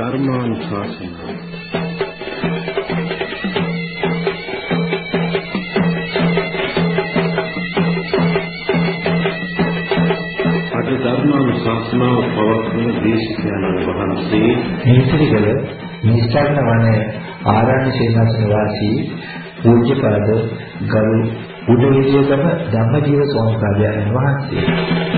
ධර්මානුශාසනාව අද ධර්මානුශාසනාව පවත්වන දේශකයන්න් වහන්සේ මේතිරිගල නිස්සාරණ වන ආරණ්‍ය සේනාසන වාසී පූජ්‍යපද ගරු උදවිදේකම ධම්මජීව ස්වාමීන් වහන්සේ.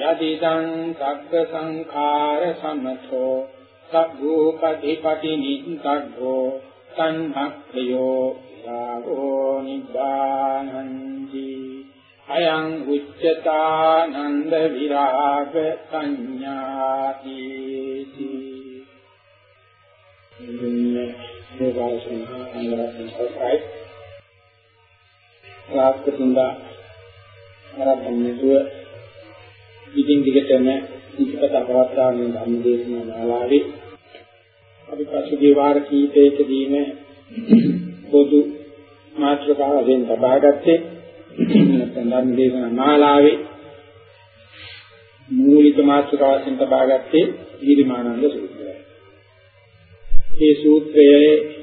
යදිදං සග්ග සංඛාර සමතෝ සබ්බෝපදීපටි නිස්සග්ගෝ සංභක්ඛයෝ රාගෝ නිබ්බානන්ති අයං උච්චතානන්ද විරාග සංඥාති දේවාසන අංගරත්න සොසයි රාත්‍රිඳා ආරම්භ ඉතින් දිගටම ඉතිපත පවත්වාගෙන ධම්ම දේශනා මාලාවේ අපි පසුගිය වාර කීපයකදීම පොදු මාත්‍රකාවෙන් ලබාගත්තේ නැත්නම් ධම්ම දේශනා මාලාවේ මූලික මාත්‍රකාවෙන් ලබාගත්තේ ගිරිමානන්ද සූත්‍රයයි. මේ සූත්‍රයේ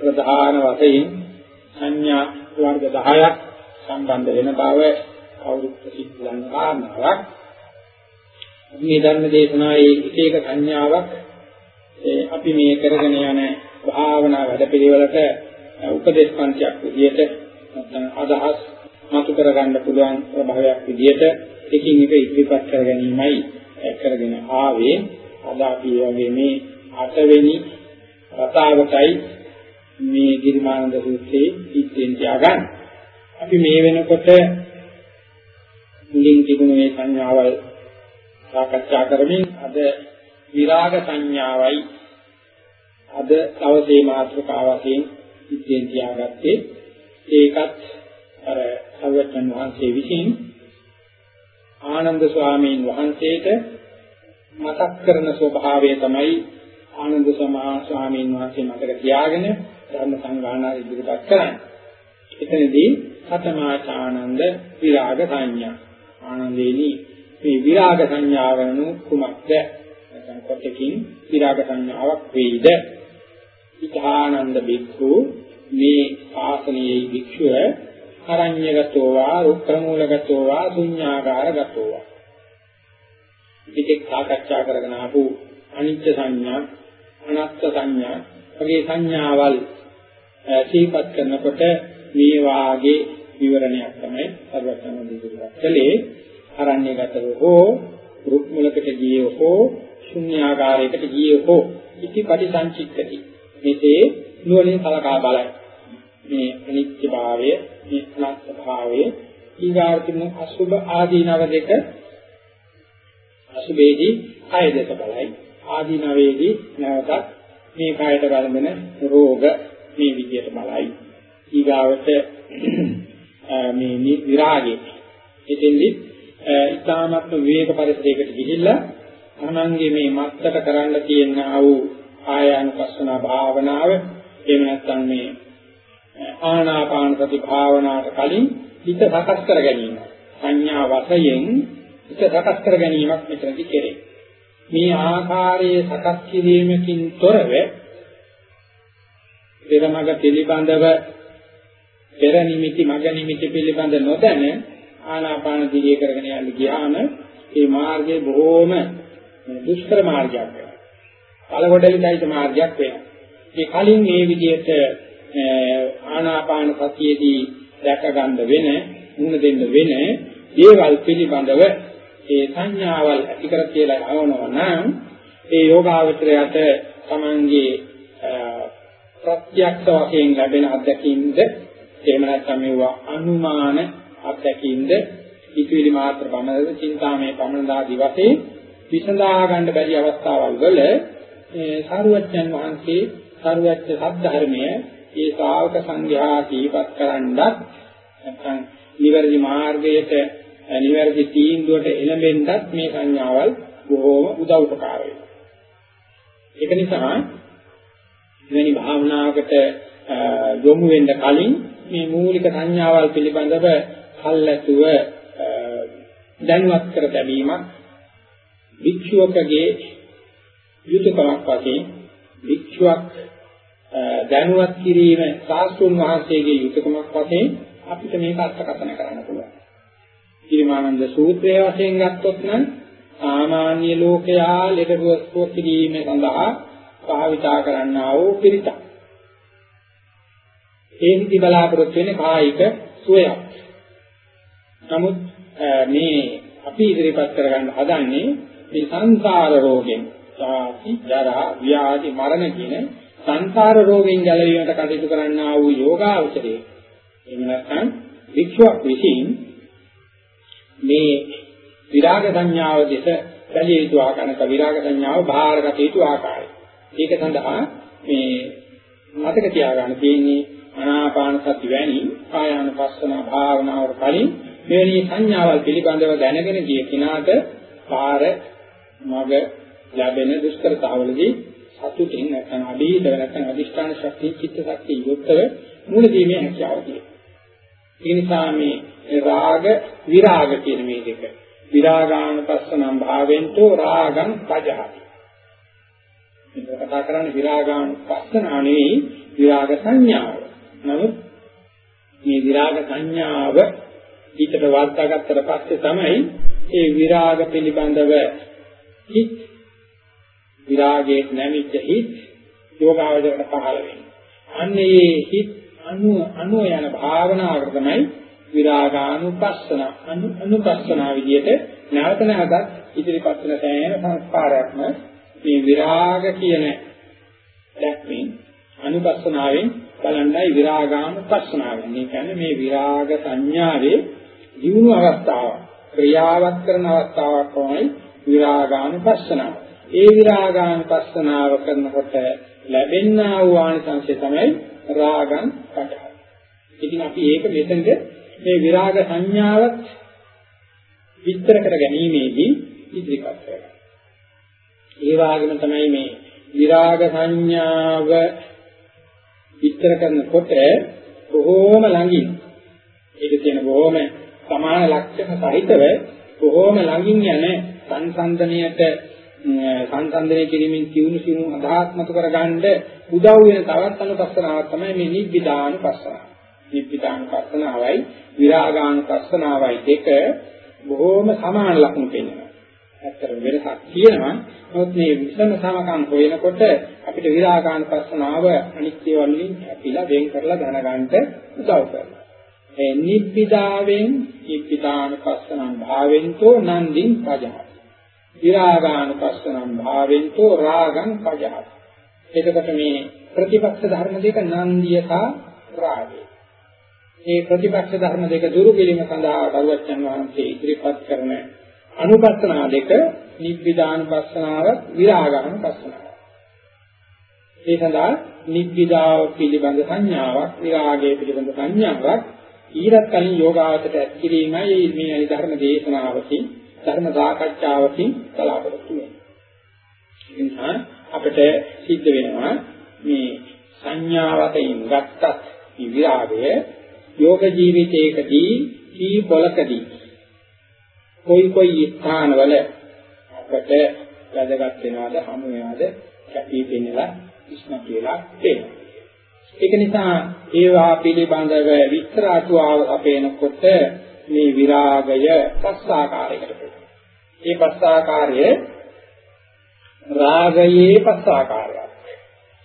ප්‍රධාන වශයෙන් සංඥා වර්ග 10ක් සම්බන්ධ වෙන බව කවුරුත් ප්‍රසිද්ධ ලංකාවක් මේ ධර්ම දේශනාවේ එක එක සංඥාවක් අපි මේ කරගෙන යන භාවනා වැඩපිළිවෙලට උපදේශ පන්තියක් විදිහට නැත්නම් අදහස් මතු කරගන්න පුළුවන් ප්‍රභාවයක් විදිහට එකින් එක ඉදිරිපත් කර ගැනීමයි කරගෙන ආවේ. අද අපි වගේ මේ අටවෙනි රතාවටයි මේ ගිරිමානන්ද සූත්‍රයේ ඉතින් තියාගන්න. අපි මේ වෙනකොට මුලින් තිබුණු මේ සංඥාවල් සාකච්ඡා කරමින් අද විරාග සංඥාවයි අද දවසේ මාතෘකාවකින් ඉතින් තියාගත්තේ ඒකත් අර සර්වඥන් වහන්සේ විසින් ආනන්ද ස්වාමීන් වහන්සේට මතක් කරන ස්වභාවය තමයි ආනන්ද සමා ස්වාමීන් වහන්සේ මතක තියාගෙන ධර්ම සංගායනා ඉදිරිපත් කරන්නේ. එතනදී සතමාචානන්ද විරාග සංඥා. ආනන්දේනි මේ විරාග සංඥාවනු කුමක්ද? නැත්නම් කොටකින් විරාග සංඥාවක් වේද? ඉතානන්ද බික්ඛු මේ ආසනයේ භික්ෂුව අරඤ්‍යගතෝ වා රුක්ඛමූලගතෝ වා ශුඤ්ඤාකාරගතෝ වා පිටෙක් සාකච්ඡා කරගෙන ආපු අනිත්‍ය සංඥා අනාත්ම සංඥා වගේ සංඥාවල් සිහිපත් කරනකොට මේ වාගේ විවරණයක් තමයි සර්වඥ දෙවියන් කළේ අරණ්‍යගතව හෝ රුක් මුලකට ගියේ හෝ ශුන්‍යාකාරයකට ගියේ හෝ ඉති පරිසංචිත්තති මෙසේ නුවණින් සලකා බලයි. මේ අනිත්‍ය භාවය මේ අනාත්ම භාවය ඊගාර්තිම අසුභ ආදීනව දෙක අසුභේදී කය දෙක බලයි. ආදීනවේදී නැවතත් මේ කයට ගලඳන රෝග මේ විදියට බලයි. ඊගාවට මේ විරාගයේ. එතෙන්දි ඉතාමත්ම විවේක පරිසරයකට ගිහිල්ලා තමන්ගේ මේ මත්තට කරන්න තියෙන ආ වූ ආයානුපස්සන භාවනාව එහෙම නැත්නම් මේ ආනාපාන සති භාවනාවට කලින් හිත සකස් කර ගැනීම. සංඥා වශයෙන් හිත සකස් කර ගැනීමක් මෙතනදී කෙරේ. මේ ආකාරයේ සකස් කිරීමකින් තොරව පෙරමග පිළිබඳව පෙර නිමිති මග නිමිති පිළිබඳ නොදැන ආනාපාන දිගේ කරගෙන යන්න ගියාම මේ මාර්ගය බොහෝම දුෂ්කර මාර්ගයක් වෙනවා. පළකොඩලිතයිත මාර්ගයක් වෙනවා. ඒ කලින් මේ විදිහට ආනාපාන සතියේදී දැක ගන්න වෙන, මුණ දෙන්න වෙන දේවල් පිළිබඳව ඒ සංඥාවල් ඇති කර කියලා આવනවා නම් ඒ යෝගාවචරයට තමන්ගේ ප්‍රත්‍යක්ෂ වශයෙන් ලැබෙන අත්දැකීම්ද? එහෙම නැත්නම් මේවා අනුමාන අත්දැකීම්ද? ඉතිවිලි මාත්‍ර පමණද? චින්තාමය පමණදාදී වශයෙන් විසඳා ගන්න බැරි අවස්ථාවල් වල මේ සාරුවච්චන් වහන්සේ සාරුවච්ච සද්ධර්මය ඒ ශ්‍රාවක සංඝයා දීපත් කරන්නත් නැත්නම් නිවැරදි මාර්ගයට නිවැරදි තීන්දුවට එළඹෙන්නත් මේ සංඥාවල් බොහෝම උදව් උපකාර වෙනවා. ඒක නිසා මෙවැනි භාවනාවකට යොමු වෙන්න කලින් මේ මූලික සංඥාවල් පිළිබඳව කල්ැතුව දැනුවත් කර ගැනීමක් වික්ෂුවකගේ යුතුයකමක් වශයෙන් වික්ෂුවක් දැනුවත් කිරීම සාස්තුන් වහන්සේගේ යුතුයකමක් වශයෙන් අපිට මේක අර්ථකථන කරන්න පුළුවන්. ඊමානන්ද සූත්‍රය වශයෙන් ගත්තොත් නම් සාමාන්‍ය ලෝකයා ලෙඩරුව කිරීම සඳහා භාවිතා කරන්නා වූ පිරිතක්. ඒ නිදි බලාපොරොත්තු වෙන්නේ කායික සුවයක්. නමුත් මේ අපි ඉදිරිපත් කරගන්න හදන්නේ මේ සංසාර රෝගෙන් සාති ජරා ව්‍යාධි මරණ කියන සංසාර රෝගෙන් ගැලවීමට කටයුතු කරන්නා වූ යෝගාවචරයේ එහෙම නැත්නම් වික්ෂුවක් විසින් මේ විරාග සංඥාව දෙස බැලිය යුතු ආකාරක විරාග සංඥාව බාහිරගත යුතු ආකාරය. ඒක සඳහා මේ මතක තියාගන්න තියෙන්නේ ආනාපාන සති වැනි කායානුපස්සන භාවනාවල කලින් මෙවැනි සංඥාවල් පිළිබඳව දැනගෙන ගිය කෙනාට පාර මග ලැබෙන දුෂ්කරතාවලදී සතුටින් නැත්නම් අභීත නැත්නම් අදිෂ්ඨාන ශක්තිය චිත්ත ශක්තිය යොත්තව මුලදීමේ හැකියාව තියෙනවා. ඒ නිසා මේ රාග විරාග කියන මේ දෙක විරාගානුපස්සනම් භාවෙන්තෝ රාගං පජහති. මේක කතා කරන්නේ විරාගානුපස්සනා නෙවෙයි විරාග සංඥාව. නමුත් මේ විරාග සංඥාව ඊටට වර්තාගත්තට පස්සේ තමයි ඒ විරාග පිළිබඳව හිත් විරාගයේ නැමිච්ච හිත් යෝගාවචරයට පහළ වෙන්නේ. අන්නේ හිත් අනු අනු යන භාවනාවකට තමයි විරාගානුපස්සන අනුපස්සනා විදියට නැවත නැවතත් ඉදිරිපත් වෙන සෑම සංස්කාරයක්ම මේ විරාග කියන දැක්මෙන් අනුපස්සනාවෙන් බලන්නයි විරාගානුපස්සනාව. මේ කියන්නේ මේ විරාග සංඥාවේ ජීවුණු අවස්ථාව ක්‍රියාවත් කරන අවස්ථාවක් තමයි විරාගානුපස්සනාව. ඒ විරාගානුපස්සනාව කරනකොට ලැබෙනා වූ ආනිසංසය තමයි රාගං පටහ. ඉතින් අපි ඒක මෙතෙන්ද මේ විරාග සංඥාවත් විස්තර කර ගැනීමේදී ඉදිරිපත් කරනවා. ඒ වගේම තමයි මේ විරාග සංඥාව විස්තර කරනකොට බොහෝම ළඟින් ඒක තියෙන බොහෝම සමාන ලක්ෂණ සහිතව බොහෝම ළඟින් යන සංසන්දනයට සංසන්දනය කිරීමෙන් සිවුණු සිවුණු අදහස්මතු කරගන්න උදව් වෙන තවත් අනුපස්සනාවක් තමයි මේ නිබ්බිදානුපස්සනාව. නිබ්බිදානුපස්සනාවයි විරාගානුපස්සනාවයි දෙක බොහෝම සමාන ලක්ෂණ පෙන්වනවා. ඇත්තට වෙනසක් තියෙනවා. නමුත් මේ විසම සමකම් හොයනකොට අපිට විරාගානුපස්සනාව අනිත්‍ය වලින් අපිලා වෙන් කරලා දැනගන්න උදව් කරනවා. ඒ නිබ්බිදාවෙන් නිබ්බිදානුපස්සනං භාවෙන්තෝ නන්දින් පජහති. විරාගානුපස්සනං භාවෙන්තෝ රාගං පජහති. එතකොට මේ ප්‍රතිපක්ෂ ධර්ම දෙක නන්දිය සහ රාගය. මේ ප්‍රතිපක්ෂ ධර්ම දෙක දුරු කිරීම සඳහා දරුවචන් වහන්සේ ඉදිරිපත් කරන අනුපස්සනා දෙක නිබ්බිදානුපස්සනාව විරාගානුපස්සනාව. ඒ සඳහා නිබ්බිදාව පිළිබඳ සංඥාවක් විරාගය පිළිබඳ සංඥාවක් ඊරත් කලින් යෝගාවචරයට ඇතිරීමයි මේ ධර්ම දේශනාවකින් ධර්ම සාකච්ඡාවකින් බලාපොරොත්තු වෙන්නේ. ඒ නිසා අපිට සිද්ධ වෙනවා මේ සංඥාවතෙන් ගත්තත් විරාගය යෝග ජීවිතයකදී කී පොලකදී කොයි කොයි ස්ථානවල අපට වැදගත් වෙනවද හමු වෙනවද කැපී පෙනෙලා ඉස්ම කියලා තේරෙනවා. ඒක නිසා ඒවා පිළිබඳව විස්තර අටුවාව අපේනකොට මේ විරාගය පස් ආකාරයකට බෙදෙනවා. මේ පස් ආකාරය රාගයේ පස් ආකාරයක්.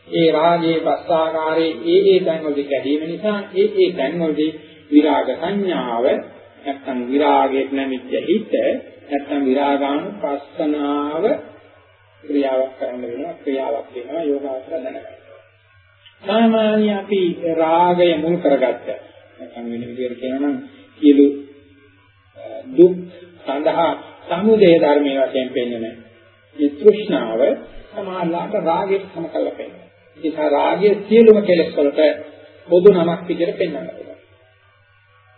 ඒ රාගයේ පස් ආකාරයේ ඒ ඒ තැන්වලදී කැඩීම නිසා ඒ ඒ තැන්වලදී විරාග සංඥාව නැත්තම් විරාගයේ නැමිච්ච හිත නැත්තම් විරාගානුපස්සනාව ක්‍රියාවක් කරන්න වෙනවා ක්‍රියාවක් වෙනවා යෝගාචර දැනගන්න. සාමාන්‍ය අපි රාගය මුල් කරගත්ත නැත්නම් වෙන විදිහට කියනවා නම් සියලු දුක් සඳහා සමුදය ධර්මයේ වශයෙන් පෙන්වන මේ තෘෂ්ණාව සමාලාට රාගයට සමකල්ල පෙන්වනවා. ඒක රාගයේ සියලුම කෙලෙස් වලට පොදු නමක් විදිහට පෙන්වන්න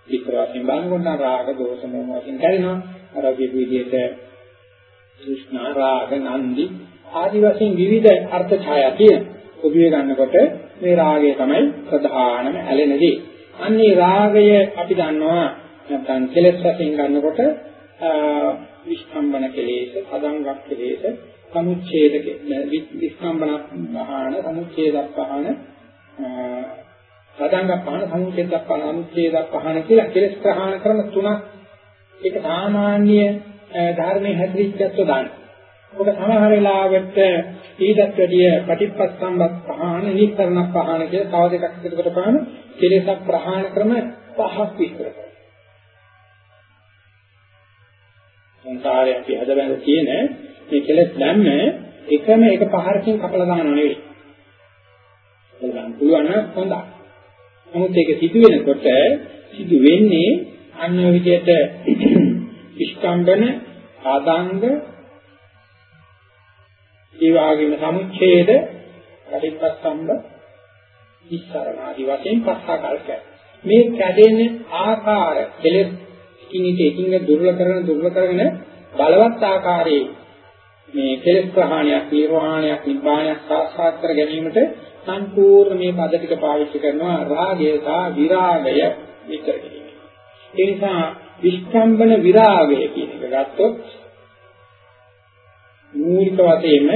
පුළුවන්. වික්‍රාසින් බලනකොට රාග දෝෂ මොහ වශයෙන් කරිනවා. අර විදිහට තෘෂ්ණා රාග නන්දි ආදි වශයෙන් විවිධ අර්ථ ඡායා තියෙන. ඔබිය ගන්නකොට මේ රාගය තමයි ප්‍රධානම ඇලෙනදී. අන්නේ රාගය අපි දන්නවා නැත්නම් කෙලෙස් වශයෙන් ගන්නකොට විස්කම්බන කෙලෙස්, අදංගක් කෙලෙස්, සමුච්ඡේද විස්කම්බන පහන, සමුච්ඡේද පහන, අදංග පහන, සමුච්ඡේද පහන, අනුච්ඡේද පහන කියලා කෙලෙස් ප්‍රහාණ ක්‍රම තුනක් ඒක සාමාන්‍ය ධර්මයේ හැදිරිච්චත්ව දාන්න. ඔබ සමහර වෙලාවට ඊටත් වැඩිය පටිච්චසම්පත් පහන, නිස්සරණ පහන කියලා තව දෙකක් එකතු කරපුවාම කෙලෙස් ප්‍රහාණ ක්‍රම පහක් විස්තර කරනවා. සංසාරේ අපි හදබැඳ තියෙන මේ කෙලෙස් ධර්ම එකම එක පහරකින් කපලා දානව නෙවෙයි. බලන්න පුළුවන් නම් හොඳයි. නමුත් ඒක සිදු වෙනකොට සිදු වෙන්නේ අන්‍ය විදියට ඉස්කම්බන ආදාංග ඒ වගේම සමුච්ඡේද පටිච්චසම්බ ඉස්සරණ ආදි වශයෙන් පස් ආකාරයක්. මේ කැඩෙන ආකාර කෙලෙස් කිනිට එකින් දුර්වල කරන දුර්වල කරගෙන බලවත් ආකාරයේ මේ කෙලෙස් ප්‍රහාණයක් නිර්වාණයක් නිබ්බාණයක් සාක්ෂාත් කර ගැනීමට සම්පූර්ණ මේ පද ටික පාවිච්චි කරනවා රාගය සහ විරාගය විතර කිරීම. ඒ නිසා විස්කම්බන විරාගය කියන එක ගත්තොත් මූලික වශයෙන්ම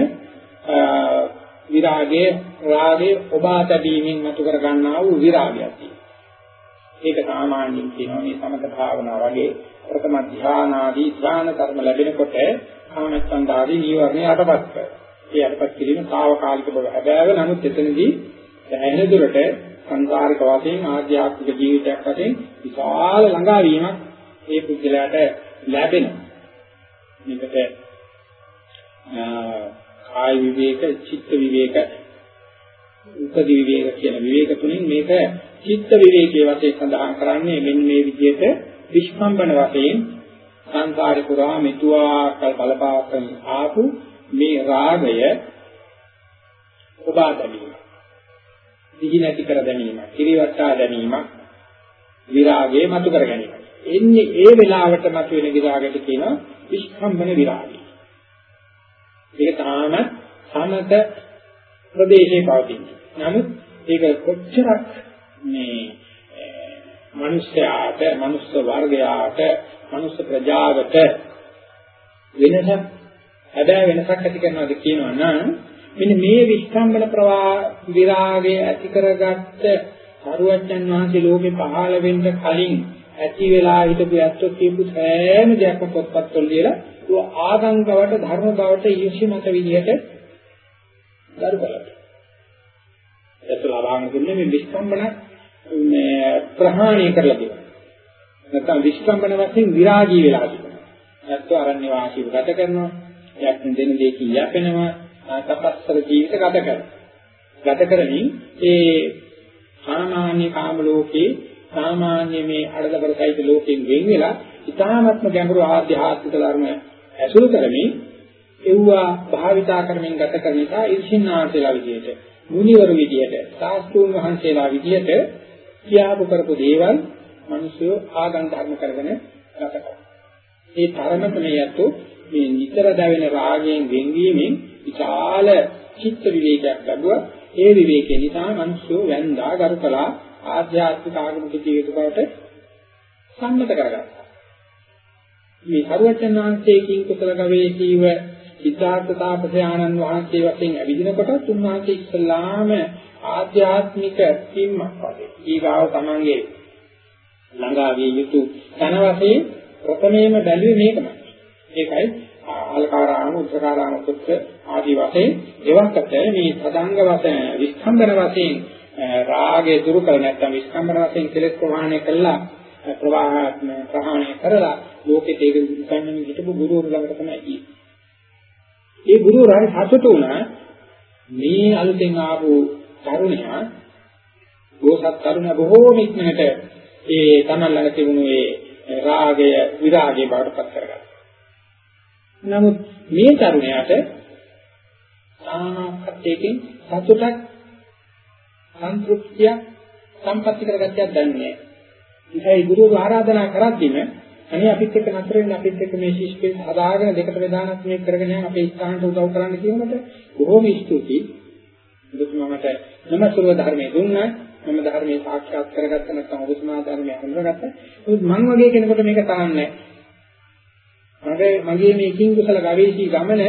විරාගයේ රාගයේ ඔබා තැබීමෙන් මතු කර ගන්නා වූ විරාගයක් තියෙනවා. ඒක සාමාන්‍යයෙන් කියනවා මේ සමත භාවනා වගේ ප්‍රථම ධානාදී ධාන කර්ම ලැබෙනකොට කාමච්ඡන්දාදී නීවරණ යටපත් කරනවා. ඒ යටපත් කිරීම සාවකාලික බව හැබෑව නමුත් එතනදී දැහැෙන දුරට සංසාරික වශයෙන් ආධ්‍යාත්මික ජීවිතයක් වශයෙන් විශාල ළඟාවීමක් ඒ පුද්ගලයාට ලැබෙනවා. මේකට කාය විවේක, චිත්ත විවේක, උපදි විවේක කියන විවේක තුنين මේක චිත්ත විවේකයේ වශයෙන් සඳහන් කරන්නේ මෙන්න මේ විදිහට විස්පම්බන වශයෙන් සංසාරේ පුරා මෙතුආකල් බලපාතන් ආපු මේ රාගය ඔබා දැමීම. දිහි නැති කර දැමීම, කිරිවට්ටා දැමීම, විරාගයේ මතු කර ගැනීම. එන්නේ ඒ වෙලාවට මතුවෙන විරාගයට කියනවා විස්කම්බන විරාගය. ඒක තාම සමත ප්‍රදේශයේ පවතින්නේ. නමුත් ඒක කොච්චරක් මේ මිනිස්යාට, මනුස්ස වර්ගයාට, මනුස්ස ප්‍රජාවට වෙනසක් හැබැයි වෙනසක් ඇති කරනවාද කියනවා නම් මෙන්න මේ විස්කම්බන ප්‍රවා විරාගය ඇති කරගත්ත සරුවච්චන් වහන්සේ ලෝකේ පහළ වෙන්න කලින් ඇති වෙලා හිටපු ඇත්තෝ කියපු සෑම දෙයක්ම පොත්පත් වල ලියලා ඒ ආගම් බවට ධර්ම බවට ඊර්ෂ්‍ය මත විදිහට දරු බලන්න. ඒක ලබාගෙන දුන්නේ මේ විස්කම්බන මේ ප්‍රහාණය කරලා දෙනවා. නැත්නම් විස්කම්බන වශයෙන් විරාගී වෙලා තිබෙනවා. ඇත්තෝ අරණ්‍ය වාසීව ගත කරනවා. යක්න දෙන දෙකකින් යැපෙනවා. තපස්සර ජීවිත ගත කරනවා. ගත කරමින් ඒ සාමාන්‍ය කාම ලෝකේ සාමාන්‍ය මේ අඩදබර සහිත ලෝකෙන් වෙන් වෙලා ඊ타ත්ම ගැඹුරු ආධ්‍යාත්මික ධර්ම ඇසුරු කරමින් එව්වා භාවිතා කරමින් ගත කරන නිසා ඉර්ෂින්නාන්සේලා විදියට මුනිවරු විදියට සාස්තුන් වහන්සේලා විදියට කියාපු කරපු දේවල් මිනිස්සු ආගම් ධර්ම කරගෙන ගත කරනවා. ඒ තරමට මේ යතු මේ නිතර දැවෙන රාගයෙන් වෙන්වීමෙන් විශාල චිත්ත විවේකයක් ලැබුවා. ඒ විවේකේ නිසා මිනිස්සු වැන්දා ගරුකලා ආධ්‍යාත්මික ආගමික ජීවිත බවට සම්මත කරගත්තා. මේ සරුවචන වහන්සේකින් කුසල ගවේෂීව සිද්ධාර්ථ තාපසේ ආනන්ද වහන්සේ වශයෙන් ඇවිදිනකොට උන්වහන්සේ ඉස්ලාම ආධ්‍යාත්මික පින්මක් වගේ ඊගාව තමන්ගේ ළඟා විය යුතු තන වශයෙන් ප්‍රථමයෙන්ම බැලුවේ මේකමයි. ඒකයි ආලකාරාම උත්තරාරාම පුත්‍ර ආදී වශයෙන් එවකට මේ සදාංග වශයෙන් විස්කම්බන වශයෙන් රාගය දුරු කර නැත්නම් විස්කම්බන වශයෙන් කෙලෙස් ප්‍රහාණය කළා ප්‍රවාහාත්ම ප්‍රහාණය කරලා ලෝකෙට ඒක විසන්නමින් හිටපු ගුරුවරු ළඟට තමයි ගියේ. ඒ ගුරුවරයා සතුටු වුණා මේ අලුතෙන් ආපු තරුණයා ගෝසත් තරුණ බොහෝම ඉක්මනට ඒ තමන් ළඟ තිබුණු ඒ රාගය විරාගය බවට පත් කරගත්තා. නමුත් මේ තරුණයාට සාහකත්වයෙන් සතුටක් සන්තුෂ්තිය සම්පත්‍ති කරගත්තක් දන්නේ නැහැ. ඒකයි ගුරු ආරාධනා කරද්දිම අනේ අපිත් එක්ක නතර වෙන්න අපිත් එක්ක මේ ශිෂ්ටේ හදාගෙන දෙකට බෙදානක් මේක කරගෙන යන අපේ ස්ථානට උදව් කරන්න කියනකොට බොහොම ස්තුතියි. බුදුමමට නමස්කාර ධර්මයේ දුන්නා මම ධර්මයේ සාක්ෂාත් කරගත්ත නැත්නම් ඔබතුමා ධර්මයේ හඳුනාගත්ත. ඒත් මං වගේ කෙනෙකුට මේක තරන්නේ මගේ මගේ මේ කිං කුසල ගවේෂී ගමන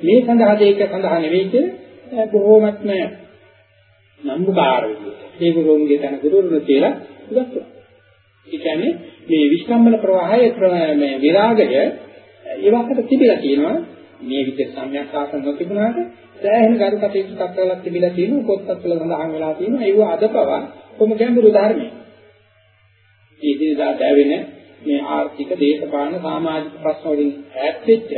මේ සඳහා දෙයක සඳහා නෙවෙයි කියලා බොහෝමත්ම නම්බුකාර විදිහට. ඒ ගුරුන්ගේ තන ගුරුවරුන් කියලා උගත්තා. ඒ කියන්නේ මේ විස්කම්බන ප්‍රවාහය මේ විරාගය ඒවකට තිබිලා තියෙනවා මේ විදිහට සම්‍යක් සාසන නොතිබුණාට සෑහෙන ගරු කටයුතු තත්ත්වවලක් තිබිලා තියෙනවා පොත්පත් වල සඳහන් වෙලා තියෙනවා ඒව අද පවා කොහොම ගැඹුරු ධර්මයි. මේ දිනදා දැවෙන මේ ආර්ථික දේශපාලන සමාජික ප්‍රශ්න වලින් ඈත් වෙච්ච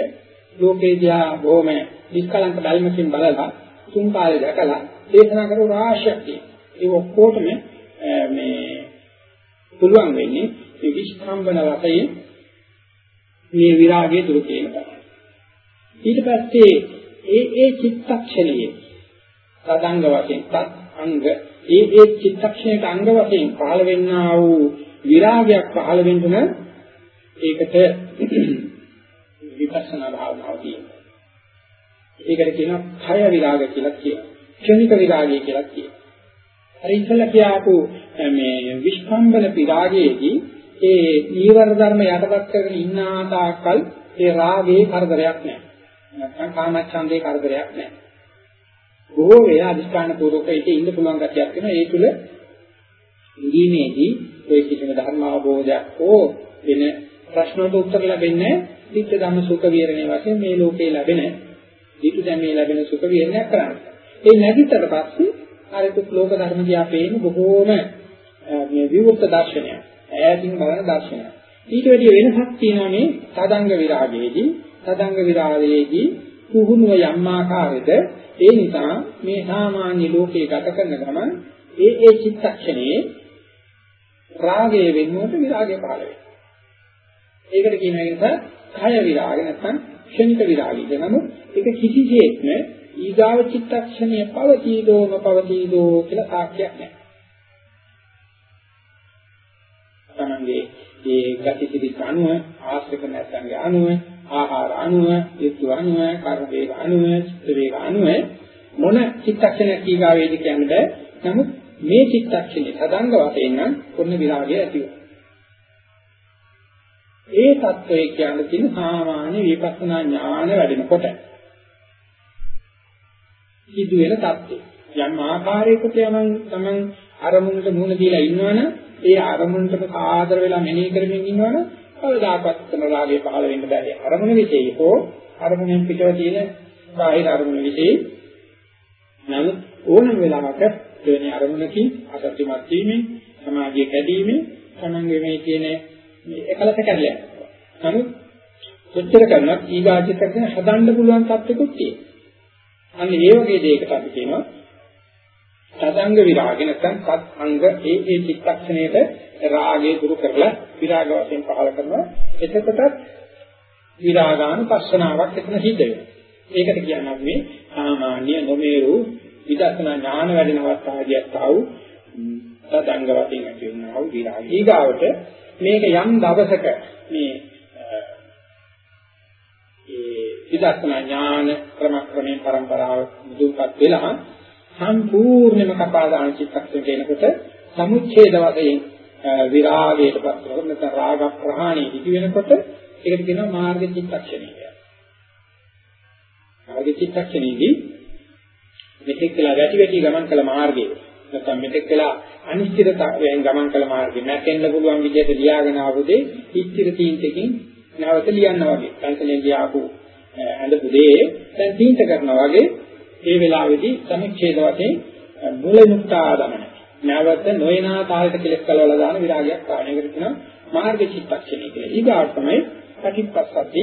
ලෝකේ දිහා බොහොම නිෂ්කලංක බැල්මකින් බලලා තුන් කාලේ දැකලා දේශනා කරපු රාශියක් තියෙනවා. ඒ ඔක්කොටම මේ පුළුවන් වෙන්නේ මේ විස්කම්බන වශයෙන් මේ විරාගය දුරු කිරීමට. ඊට පස්සේ ඒ ඒ චිත්තක්ෂණයේ සදංග වශයෙන් තත් අංග ඒ ඒ චිත්තක්ෂණයට අංග වශයෙන් පහළ වෙන්නා වූ විරාගයක් පහළ වෙන්න ඒකට විපස්සනා භාවනාව කියනවා. ඒකට කියනවා khය විරාග කියලා කියනවා. ක්ෂණික විරාගය කියලා කියනවා. අර ඉස්සෙල්ලා කියාපු මේ විස්කම්බන විරාගයේදී ඒ නීවර ධර්ම යටපත් කරගෙන ඉන්න ආකාරකල් ඒ රාගේ කරදරයක් නැහැ. නැත්නම් කාමච්ඡන්දේ කරදරයක් නැහැ. බොහෝ වෙලා අධිෂ්ඨාන පූර්වක ඒකේ ඉන්න පුළුවන් ගැටියක් වෙනවා. ඒ තුල ඉඳීමේදී ඔය කිසිම ධර්ම අවබෝධයක් හෝ වෙන ප්‍රශ්න වලට උත්තර ලැබෙන්නේ නිත්‍ය ධම්ම සුඛ විහරණයේ වශයෙන් මේ ලෝකේ ලැබෙන ඊට දැන් මේ ලැබෙන සුඛ විහරණයක් කරන්නේ. ඒ නැතිතර පස්සේ අර දුක් ලෝක ධර්ම දිහා පේන බොහෝම මේ විවෘත දර්ශනයක්. ඈතින් බලන දර්ශනයක්. ඊට වැඩි වෙනසක් තියෙනවා මේ තදංග විරාගයේදී තදංග විරාගයේදී කුහුණුව යම් ආකාරයක ඒ නිසා මේ සාමාන්‍ය ලෝකේ ගත කරන ගමන් ඒ ඒ චිත්තක්ෂණයේ රාගයේ වෙනුවට විරාගය පහළ වෙනවා. ඒකට කියන එක නිසා කය විරාග නැත්නම් ක්ෂණික විරාගය කියනම ඒක කිසිසේත්ම ඊගාව චිත්තක්ෂණයේ පවතීදෝ නොපවතීදෝ කියලා සාක්ෂියක් නැහැ. තමන්ගේ ඒ ගති පිළිස් අනුව ආශ්‍රක නැත්නම්ගේ අනුව ආහාර අනුව ඍතු අනුව කර්ම වේග අනුව චිත්ත වේග අනුව මොන චිත්තක්ෂණයක් ඊගාවේද කියන්නේ නමුත් මේ චිත්තක්ෂණේ තදංග වශයෙන් නම් පුණ්‍ය විරාගය ඇති ඒ தত্ত্বය කියන්නේ තියෙන සාමාන්‍ය විපස්සනා ඥාන වැඩෙනකොට සිදු වෙන தত্ত্বය. යම් ආකාරයකට යමන් තමන් අරමුණට මුහුණ දීලා ඉන්නවනම් ඒ අරමුණටම ආදර වෙලා මෙනෙහි කරමින් ඉන්නවනම් කවදාකවත් කරන රාගය පහළ වෙන්න බැහැ. අරමුණ විශේෂ හෝ අරමුණෙන් පිටව තියෙන බාහිර අරමුණ විශේෂ නමුත් ඕනම වෙලාවක දෙවෙනි අරමුණකින් අසත්‍යමත් වීමෙන් සමාධිය කැඩීමෙන් තමන්ගේ මේ කියන මේ එකලස කැඩලා යනවා. නමුත් කොච්චර කරනත් ඊගාචිතකන හදන්න පුළුවන් තත්ත්වෙකුත් තියෙනවා. අන්න ඒ වගේ දෙයකට අපි කියනවා සදංග විරාගය නැත්නම් සත් අංග ඒ ඒ චිත්තක්ෂණයට රාගය දුරු කරලා විරාග වශයෙන් පහල කරනවා. එතකොටත් විරාගානුපස්සනාවක් එතන සිද්ධ වෙනවා. ඒකට කියනවා මේ සාමාන්‍ය නොමේරු විදර්ශනා ඥාන වැඩෙන අවස්ථාවේදීත් ආව සදංග වශයෙන් ඇති වෙනවා වූ විරාගය. ඊගාවට මේක යම් දවසක මේ ඒ විදර්ශනා ඥාන ක්‍රමක්‍රමයෙන් પરම්පරාව මුදුන්පත් වෙලා සම්පූර්ණයෙන්ම කපා දාන චිත්තක්ෂණයට එනකොට සමුච්ඡේද වශයෙන් විරාගයට පත් කරන නැත්නම් රාග ප්‍රහාණය ඉති වෙනකොට ඒකට කියනවා මාර්ග චිත්තක්ෂණය කියලා. මාර්ග චිත්තක්ෂණයේදී මෙතෙක් වෙලා වැටි වැටි ගමන් කළ මාර්ගය නැත්නම් මෙතෙක් වෙලා අනිශ්චිතතාවයෙන් ගමන් කළ මාර්ගේ නැකෙන්න පුළුවන් විදිහට ලියාගෙන ආවුදේ ඉච්ඡිත තීන්තකින් නැවත ලියන්න වගේ. පන්සලෙන් ලියාපු ඇඳපු දේ දැන් තීන්ත කරනවා වගේ මේ වෙලාවේදී සමුච්ඡේද වශයෙන් මුලමුක්තා දමන. නැවත නොයනා තාලයට කෙලස් කලවලා දාන විරාගයක් කාණයකට කියනවා මාර්ග චිත්තක්ෂණය කියලා. ඊගාට තමයි පටිච්චසමුප්පාදි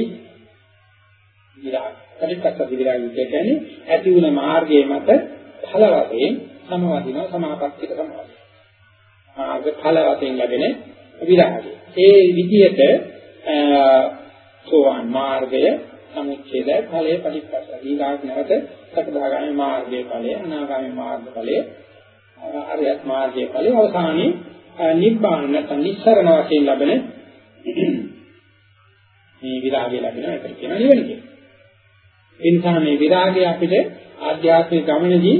විරාග. පටිච්චසමුප්පාදි විරාගය කියන්නේ ඇති වුණ මාර්ගයේ මත ඵල වශයෙන් සමවදිනවා සමාපත්තික සමවදිනවා. මාර්ග ඵල වශයෙන් ලැබෙන විරාගය. ඒ විදිහට සෝවාන් මාර්ගය සමුච්ඡේද ඵලයේ පටිච්චසමුප්පාදි ඊගාට නැවත සකදාගාමී මාර්ගයේ ඵලය අනාගාමී මාර්ග ඵලය අරියත් මාර්ගයේ ඵලය අවසානයේ නිබ්බාන නැත්නම් නිස්සරණ වශයෙන් ලැබෙන මේ විරාගය ලැබෙනවා ඒක කියන නිවන කියන. ඒ නිසා මේ විරාගය අපිට ආධ්‍යාත්මික ගමනේදී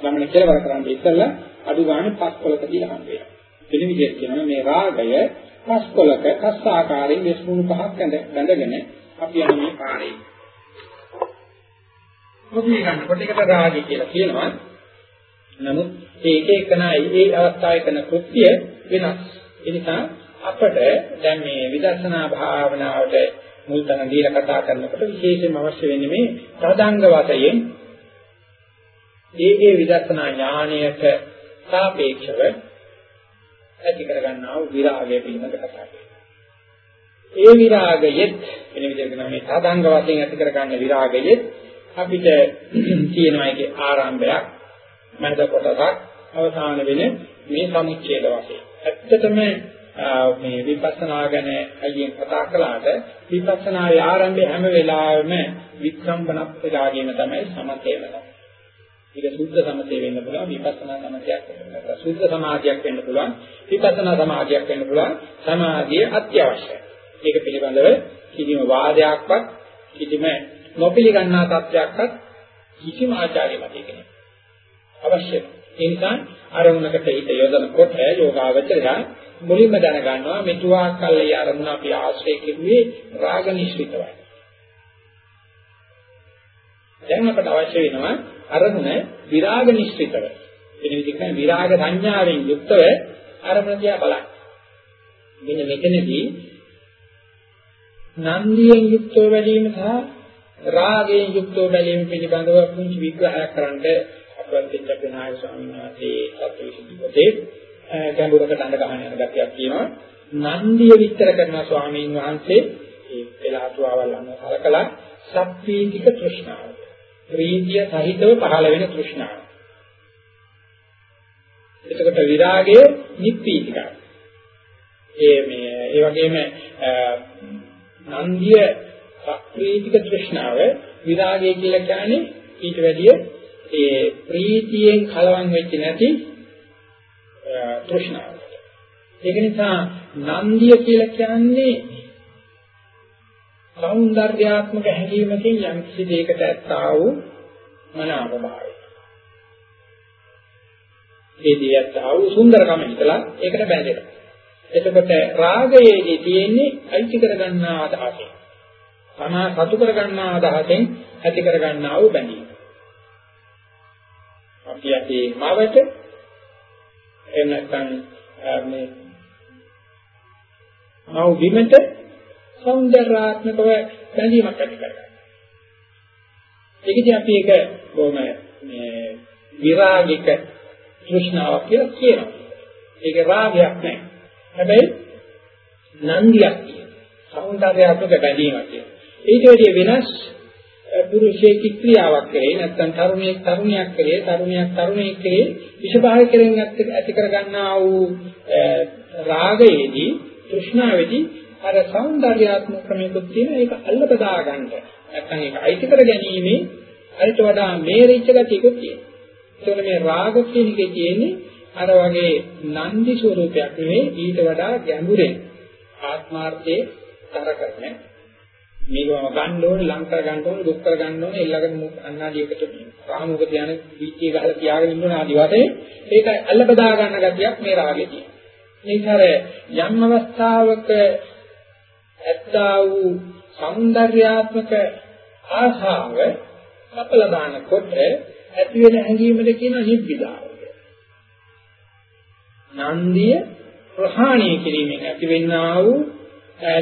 ගමන කෙලවර කරන්න ඉස්සෙල්ලා අඩු ගන්න පස්කොලකදී ලහන් වෙනවා. වෙන විදිහට කියනවා මේ රාගය පස්කොලක කස් ආකාරයෙන් විශ්මුණු පහක් බැඳගෙන අපි යන මේ පාරේ. මොකද ගන්නකොට ඒකට රාගය කියලා කියනවා. නමුත් ඒක එකනයි ඒ අවස්ථාවේ කරන කෘත්‍ය වෙනස්. ඒ නිසා අපට දැන් මේ විදර්ශනා භාවනාවට මුල් තැන දීලා කතා කරනකොට විශේෂයෙන්ම අවශ්‍ය වෙන්නේ මේ සාධාංග වශයෙන් ඒ ඒ විදර්ශනා ඥානයට සාපේක්ෂව ඇති කරගන්නා වූ විරාගය පිළිබඳ කතා කරනවා. ඒ විරාගයෙත් වෙන විදිහකට මේ සාධාංග වශයෙන් ඇති කරගන්න විරාගයෙත් අපිට තියෙනවා ඒකේ ආරම්භයක් මනස කොටසක් අවසාන වෙන මේ සමුච්ඡේද වශයෙන්. ඇත්තටම මේ විපස්සනා ගැන අයියෙන් කතා කළාට විපස්සනාවේ ආරම්භය හැම වෙලාවෙම වික්‍රම්බන ප්‍රකාරයෙන් තමයි සමතේම තමයි. ඒක සුද්ධ සමතේ වෙන්න පුළුවන් විපස්සනා සමතයක් වෙන්න පුළුවන්. සුද්ධ සමාධියක් වෙන්න පුළුවන් විපස්සනා සමාධියක් වෙන්න පුළුවන්. සමාධිය අත්‍යවශ්‍යයි. ඒක පිළිබඳව කිසිම වාදයක්වත් කිසිම නොපිළිගන්නා තත්ත්වයක්වත් කිසිම ආචාර්ය මතයක නෑ. අවශ්‍යයි. ඒ නිසා අරමුණකට හිත යොදනකොට යෝගාවචරය මුලින්ම දැනගන්නවා මෙතුආ කල්ලේ අරමුණ අපි ආශ්‍රය කෙරුවේ රාග නිශ්චිතවයි. දැන් අපට අවශ්‍ය වෙනවා අරමුණ විරාග නිශ්චිතව. එන විදිහට විරාග සංඥාවෙන් යුක්තව අරමුණ දිහා බලන්න. මෙන්න මෙතනදී නන්දියෙන් යුක්තව බැලීම සහ රාගයෙන් යුක්තව බැලීම පිළිබඳව පුංචි විග්‍රහයක් කරන්න අපවත් චක්‍රනායක ස්වාමීන් වහන්සේ සත්‍යවිසුද්ධි පොතේ ගැඹුරකට අඳ ගහන යන ගතියක් තියෙනවා. නන්දිය විස්තර කරන ස්වාමීන් වහන්සේ. ඒ පෙළහතුවවල් අනුව කලකලා සප්පීතික තෘෂ්ණාව. ප්‍රීතිය සහිතව පහළ වෙන තෘෂ්ණාව. එතකොට විරාගයේ නිප්පීතිකයි. ඒ මේ ඒ වගේම නන්දිය සප්පීතික තෘෂ්ණාව විරාගය කියලා කියන්නේ ඊට වැඩිය ඒ ප්‍රීතියෙන් කලවම් වෙච්ච නැති තෘෂ්ණාවට. ඒක නිසා නන්දිය කියලා කියන්නේ సౌందర్యාත්මක හැඟීමකින් යම් කිසි දෙයකට ඇත්තා වූ මනාව භාවය. ඒ දේ ඇත්තා වූ සුන්දරකම හිතලා ඒකට බැඳෙනවා. එතකොට රාගයේදී තියෙන්නේ අයිති කරගන්නා අදහසෙන්. තමා සතු කරගන්නා අදහසෙන් ඇති කරගන්නා වූ බැඳීම. අපි අපේ මවට එහෙම නැත්නම් මේ මව් බිමට සෞන්දර්යාත්මකව බැඳීමක් ඇති කරගන්නවා. ඒකදී අපි ඒක බොහොම මේ විරාගික තෘෂ්ණාවක් කියලා කියනවා. ඒක රාගයක් නෑ. හැබැයි නන්දියක් කියනවා. සෞන්දර්යාත්මක බැඳීමක් කියනවා. ඊට වඩා වෙනස් පුරුෂයෙක් ක්‍රියාවක් කරේ. නැත්නම් තරුණියක් තරුණියක් කරේ. තරුණියක් තරුණියක් කරේ විෂභාග කෙරෙන් ඇති කර ගන්නා වූ රාගයේදී තෘෂ්ණාවේදී අර సౌందర్యාත්මක ක්‍රමයකට තියෙන ඒක අල්ලපදා ගන්නට නැත්නම් ඒක අයිති කර ගැනීමේ අරිට වඩා මේ රීච ගතියකුත් තියෙනවා. ඒතකොට මේ රාග කියන එකේ තියෙන්නේ අර වගේ නන්දි ස්වරූපයක් නෙවෙයි ඊට වඩා ගැඹුරෙන් ආත්මාර්ථයේ තරකරන මේකම ගන්න ඕනේ ලං කර ගන්න ඕනේ දුක් කර ගන්න ඕනේ ඊළඟට අන්නාදීකට රාමුක ධානය වීචිය ගහලා තියාගෙන ඉන්න ඕනේ ආදි වශයෙන්. ඒක අල්ලබදා ගන්න ගතියක් මේ රාගෙදී මේකර යම් අවස්ථාවක ඇත්තා වූ సౌందర్యාත්මක ආශාව කපල දානකොට ඇති වෙන හැඟීමද කියන නිබ්බිදාව නන්දිය ප්‍රහාණය කිරීමෙන් ඇතිවෙනා වූ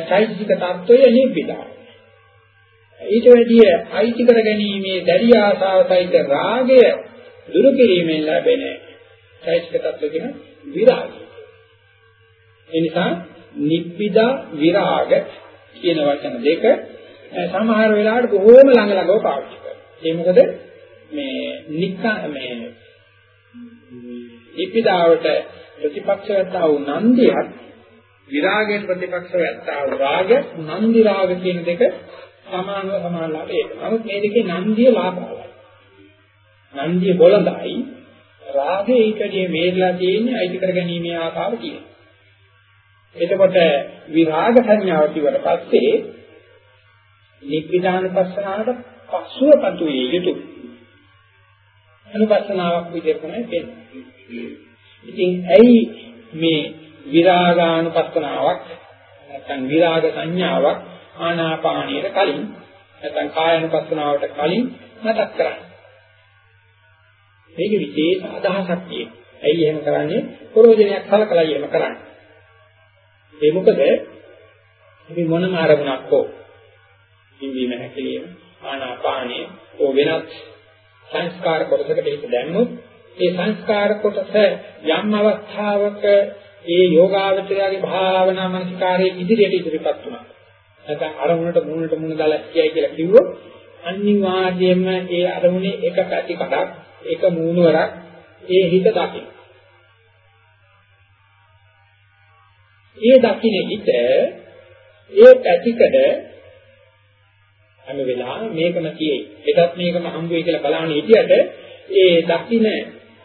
චෛතසික තත්වය නිබ්බිදාව ඊට වැඩිය අයිති කර ගැනීමේ දැඩි ආසාව සහිත රාගය දුරු කිරීමෙන් ලැබෙන චෛතසික tattව කියන විරාගය. ඒ නිසා නිබ්බිදා විරාග කියන වචන දෙක සමහර වෙලාවට බොහෝම ළඟ ළඟව පාවිච්චි කරනවා. ඒ මොකද මේ නික්ක මේ නිබ්බිදාවට ප්‍රතිපක්ෂවත්තා වූ නන්දියත් විරාගයට ප්‍රතිපක්ෂවත්තා වූ රාග නන්දි රාග කියන දෙක සමානව සමානලාට ඒක. නමුත් මේ දෙකේ නන්දිය ලාභාවයි. නන්දිය බොළඳයි රාගය ඊටදී මේරලා තියෙන්නේ අයිති කරගැනීමේ ආකාර තියෙනවා. එතකොට විරාග සංඥාව කිව්වට පස්සේ නිබ්බිදාන පස්සනාවට පස්සුව පතුවේ යුතු අනුපස්සනාවක් විදිහට තමයි වෙන්නේ. ඉතින් ඇයි මේ විරාගානුපස්සනාවක් නැත්නම් විරාග සංඥාවක් ආනාපානියට කලින් නැත්නම් කායानुපස්සනාවට කලින් මතක් කරන්නේ. මේක විශේෂ අදහසක් තියෙනවා. ඇයි එහෙම කරන්නේ? ප්‍රෝජනයක් කලකලා එහෙම කරන්නේ. ඒ මොකද අපි මොනම අරමුණක් හෝ ඉන්දීම හැකලියම ආනාපානිය ඕ වෙනත් සංස්කාර කොටසකට හිත දැම්මොත් ඒ සංස්කාර කොටස යම් අවස්ථාවක ඒ යෝගාවචරයාගේ භාවනා මනසිකාරයේ ඉදිරියට ඉදිරිපත් වුණා. නැත්නම් අරමුණට මුණට මුණ දාලා කියයි කියලා කිව්වොත් අනිවාර්යයෙන්ම ඒ අරමුණේ එක පැතිකඩක් එක මූණවරක් ඒ හිත දකින්න. ඒ දකින්නේ හිත ඒ පැතිකඩ හැම වෙලාවෙම මේකම කියේ. එදත් මේකම හම්බ වෙයි කියලා බලන්න හිටියට ඒ දකින්න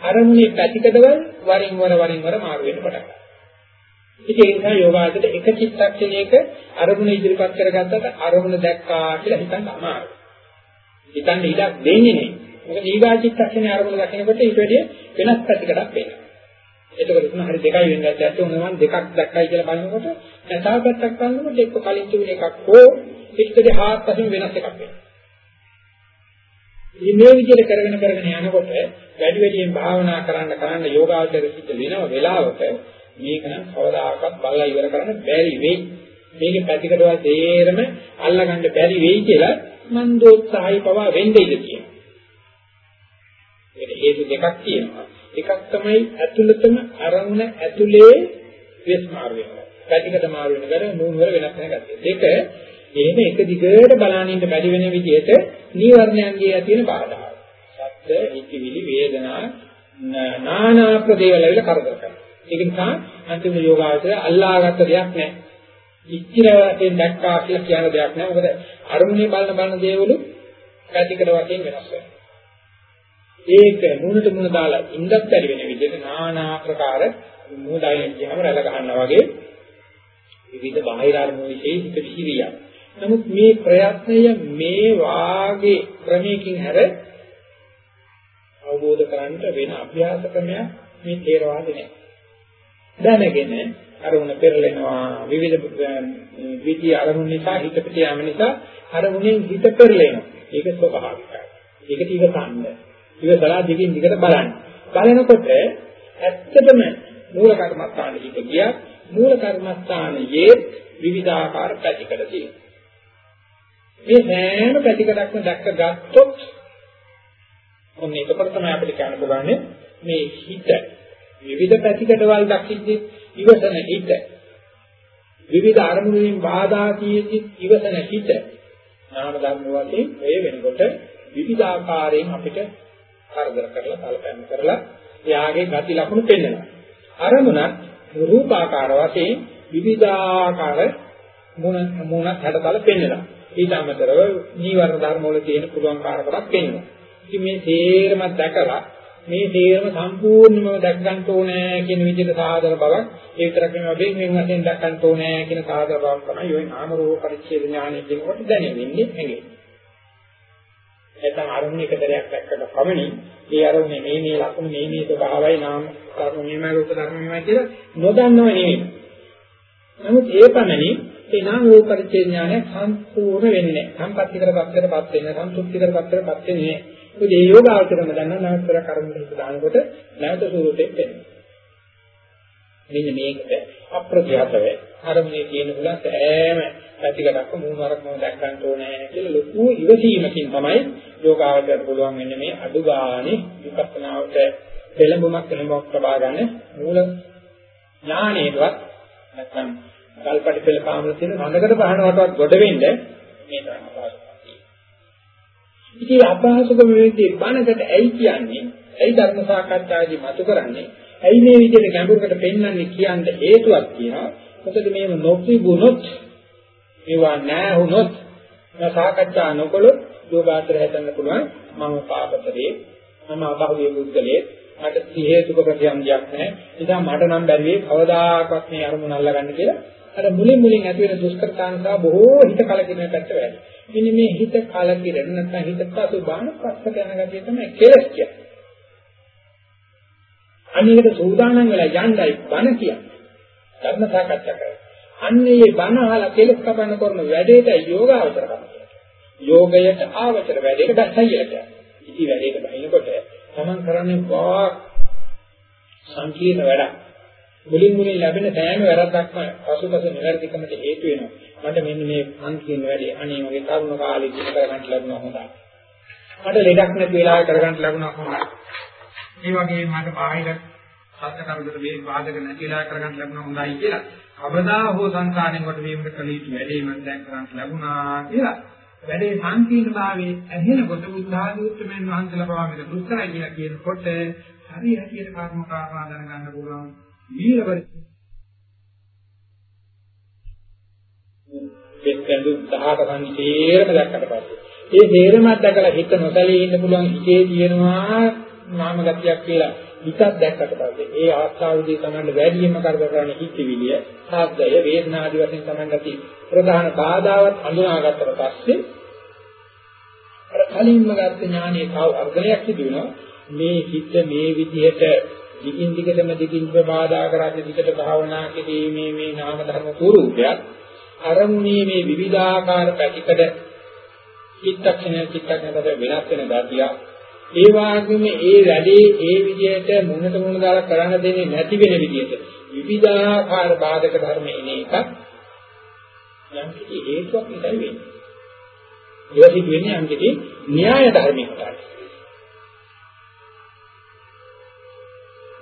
අරමුණේ පැතිකඩවල වරින් වර වරින් වර මාරු වෙන්න පටන් ගන්නවා. ඉතින් ඒ නිසා යෝගාචරයට එක චිත්තක්ෂණයක අරමුණ ඉදිරිපත් කරගත්තට අරමුණ දැක්කා කියලා හිතන්න අමාරුයි. හිතන්න ඉඩක් දෙන්නේ නැහැ. මොකද ඊගා චිත්තක්ෂණයේ අරමුණ දකිනකොට ඊට වැඩිය වෙනස් පැතිකඩක් වෙනවා. එතකොට තුන හරි දෙකයි වෙන්නේ නැත්නම් ඇත්ත උනවන් දෙකක් දැක්කයි කියලා බලනකොට නැතාව පැත්තක් බලනකොට එක්ක කලින් තිබුණ එකක් හෝ පිටකේ හාත්පසින් වෙනස් එකක් වෙනවා. මේ විදිහට කරගෙන කරගෙන යනකොට වැඩි වැඩියෙන් භාවනා කරන්න කරන්න යෝගාචර සිද්ධ වෙනව වෙලාවක මේක නම් කවදාකවත් බලලා ඉවර කරන්න බැරි වෙයි. මේකේ පැතිකඩවල් තේරම අල්ලගන්න බැරි වෙයි කියලා මන් දෝත්සහයි පවා වෙන්නේ ඉඳ කියනවා. ඒක හේතු දෙකක් තියෙනවා. එකක් තමයි ඇතුළතම අරමුණ ඇතුලේ වෙස් මාරු වෙනවා. පැතිකඩ මාරු වෙන කර නූන් වල වෙනස් වෙන ගැතිය. දෙක එහෙම එක දිගට බලන ඉන්න බැරි වෙන විදිහට නීවරණයන්ගේ ඇති වෙන බාධා. සත්‍ය, හිතවිලි, වේදනා නානා ප්‍රදේවල වල කරදර කරනවා. ඒක නිසා අන්තිම යෝගාවචරය අල්ලාගත්ත දෙයක් නැහැ. ඉච්ඡිත වශයෙන් දැක්කා කියලා කියන දෙයක් නැහැ. මොකද අරමුණේ බලන බලන දේවලු පැතිකඩ වශයෙන් වෙනස් වෙනවා. ඒක නුනට මුණ දාලා ඉඳත් බැරි වෙන විදිහට নানা ආකාර මොහොතයින් කියනම රැළ ගන්නවා වගේ විවිධ බාහිර අරමුණු විශ්ේ හිත විහිරියක්. නමුත් මේ ප්‍රයත්නය මේ වාගේ ක්‍රමයකින් හැර අවබෝධ කරගන්න වෙන අභ්‍යාස ක්‍රමයක් මේ තේරවාදී නෑ. දැනගෙන අරමුණ පෙරලෙනවා විවිධ විදි අරමුණ නිසා හිත පිට යාම නිසා අරමුණෙන් හිත පෙරලෙනවා. ඒක ස්වභාවිකයි. ඒක ටික ගන්න. ඉවසලා දිගින් දිගට බලන්න. බලනකොට ඇත්තටම මූල කර්මස්ථානෙ හිත ගියා. මූල කර්මස්ථානයේ විවිධාකාර පැතිකඩ තියෙනවා. මේ සෑම පැතිකඩක්ම දැක්ක ගත්තොත් ඔන්න ඒකකට තමයි අපිට කියන්න පුළුවන් මේ හිත විවිධ පැතිකඩවල් දක්ිද්දී ඉවසන හිත. විවිධ අරමුණු වලින් බාධා කියෙද්දී ඉවසන හිත. නාම ධර්ම වශයෙන් ඒ වෙනකොට විවිධ ආකාරයෙන් අපිට කරදර කරලා කලපැන්න කරලා එයාගේ ගති ලක්ෂණ පෙන්වනවා. අරමුණක් රූපාකාර වශයෙන් විවිධාකාර මුණ මුණක් හැඩතල පෙන්වනවා. ඊට අමතරව නීවරණ ධර්ම වල තියෙන පුළුවන් කාරකමක් පෙන්වනවා. ඉතින් මේ තේරම දැකලා මේ තේරම සම්පූර්ණයෙන්ම දැක් ගන්න ඕනේ කියන විදිහට සාධර බවක් ඒ විතරක් නෙවෙයි මේ මේ වශයෙන් දැක් ගන්න ඕනේ කියන සාධර බවක් තමයි ඔය නාම රූප පරිච්ඡේද ඥානෙ කියනකොට දැනෙන්නේ හැඟෙන්නේ. නැත්නම් අරුණ එක දරයක් දැක්කට පමණි ඒ අරුණේ මේ මේ ලක්ෂණ මේ මේ ස්වභාවයි නාම කර්ම මේමයි රූප ධර්මමයි කියලා නොදන්නව නෙවෙයි. නමුත් ඒ පමණි ඒ නාම රූප පරිච්ඡේද ඥානය සම්පූර්ණ වෙන්නේ නැහැ. සම්පත්‍ති කරපත්තරපත් වෙන්නේ සම්තුෂ්ටි කරපත්තරපත් වෙන්නේ නැහැ. මොකද මේ යෝගාවචරම දන්න නැවතර කර්මවලට දානකොට නැවත ස්වරූපෙත් වෙනවා. මෙන්න මේකට අප්‍රත්‍යතව අරමුණේ තියෙන බුලත් ඈම පැතිකඩක් මූණවරක් මම දැක්කන්න ඕනේ කියලා ලොකු ඉවසීමකින් තමයි යෝගාවචර පුළුවන් වෙන්නේ මේ අඩු ගානේ විපස්සනාවට පෙළඹුමක් වෙනවක් ලබා ගන්න මූල ඥානේවත් නැත්නම් කල්පටි පෙළ කාමල තියෙන හඳකට පහනවටවත් ගොඩ වෙන්න මේ තරම අපහසුතාවයි. ඉතින් අපහසුක වෙන්නේ බණකට ඇයි කියන්නේ? ඇයි ධර්ම සාකච්ඡාදී මතු කරන්නේ? ඇයි මේ විදිහට ගැඹුරකට පෙන්වන්නේ කියන්න හේතුවක් තියෙනවා. මොකද මේව නොතිබුණොත් ඒවා නැහුනොත් සාකච්ඡා නොකළොත් යෝගාචර හැදෙන්න පුළුවන් මම පාපතරේ මම අභෞවිය බුද්ධලේ මට සි හේතුක ප්‍රතිසන්දියක් නැහැ. නිසා මට නම් බැරිවේ කවදාකවත් මේ අරමුණ අල්ලගන්න කියලා. අර මුලින් මුලින් ඇති වෙන දුෂ්කරතාන් සහ බොහෝ හිත කලකිරෙන පැත්ත වැඩි. මෙන්න මේ හිත කලකිරෙන නැත්නම් හිත පසු බාන පස්සට යන ගතිය තමයි කෙලස් කියන්නේ. අනිකට සූදානම් වෙලා යන්නයි බණ කියන්නේ. ධර්ම සාකච්ඡා කරන්නේ. අන්නේ බණ අහලා කෙලස් කපන්න කරන වැඩේට යෝගාවචර කරනවා. යෝගයට ආවචර වැඩේට දැස්සයි කියන්නේ. ඉති වැඩේට බහිනකොට තමන් කරන්නේ වාක් සංකීර්ණ වැඩක්. මුලින් මුලින් ලැබෙන සෑම වැරද්දක්ම පසුපස නිවැරදිකමට හේතු වෙනවා. මට මෙන්න මේ සංකීර්ණ වැඩේ අනේ මගේ තරුණ කාලේ ඉගෙන ගන්න ලැබුණා හොඳයි. මට ලෙඩක් නැති වෙලාවෙ කරගන්න ලැබුණා හොඳයි. ඒ වගේම මට බාහිර සත්‍ය කරදර මේ බාධක නැතිලා කරගන්න ලැබුණා හොඳයි කියලා. කවදා හෝ සංසාරයෙන් කොට මේකට කළ යුතු වැඩේ මම දැන් කරන්න ලැබුණා කියලා. වැඩේ සංකීර්ණභාවයේ ඇහෙනකොට උත්සාහයුක්තමෙන් වහන්සලා පවා මේක දුෂ්කරයි කියලා කියනකොට හරි හැටියට කර්ම කාරණා දැනගන්න පුළුවන්. ඊළවරි දෙක්කඳු 18 සංකේරම දැක්කට පස්සේ ඒ තේරමත් දැකලා හිත නොසලී ඉන්න පුළුවන් හිතේ තියෙනවා නාම ගතියක් කියලා හිතක් දැක්කට පස්සේ ඒ ආස්ථාවදී තමයි වැඩිම කරදර කරන්නේ හිතවිලිය, සාද්දය, වේදනා ආදී වශයෙන් තමයි ගති ප්‍රධාන බාධාවත් හඳුනාගත්තට පස්සේ අර කලින්ම ගත්ත ඥානයේ කව අර්ධනයක් සිදු වෙනවා. මේ හිත මේ විදිහට දිගින් දිගටම දිගින් බාධා කරන්නේ දිගට භාවනා කිරීමේ මේ නාම ධර්ම ස්වરૂපයක් අරමුණේ මේ විවිධාකාර පැතිකඩ චිත්තක්ෂණ චිත්තක්ෂණකට වෙනස් වෙන ගතිය ඒ වගේම ඒ වැඩේ ඒ විදිහට මොනට මොන දාලා කරන්න දෙන්නේ නැති වෙන විදිහට විවිධාකාර බාධක ධර්ම එන එකක් යම් කිසි හේතුවක් නිසායි වෙන්නේ. ඒක සිදු වෙන්නේ යම් කිසි න්‍යාය ධර්මයකට.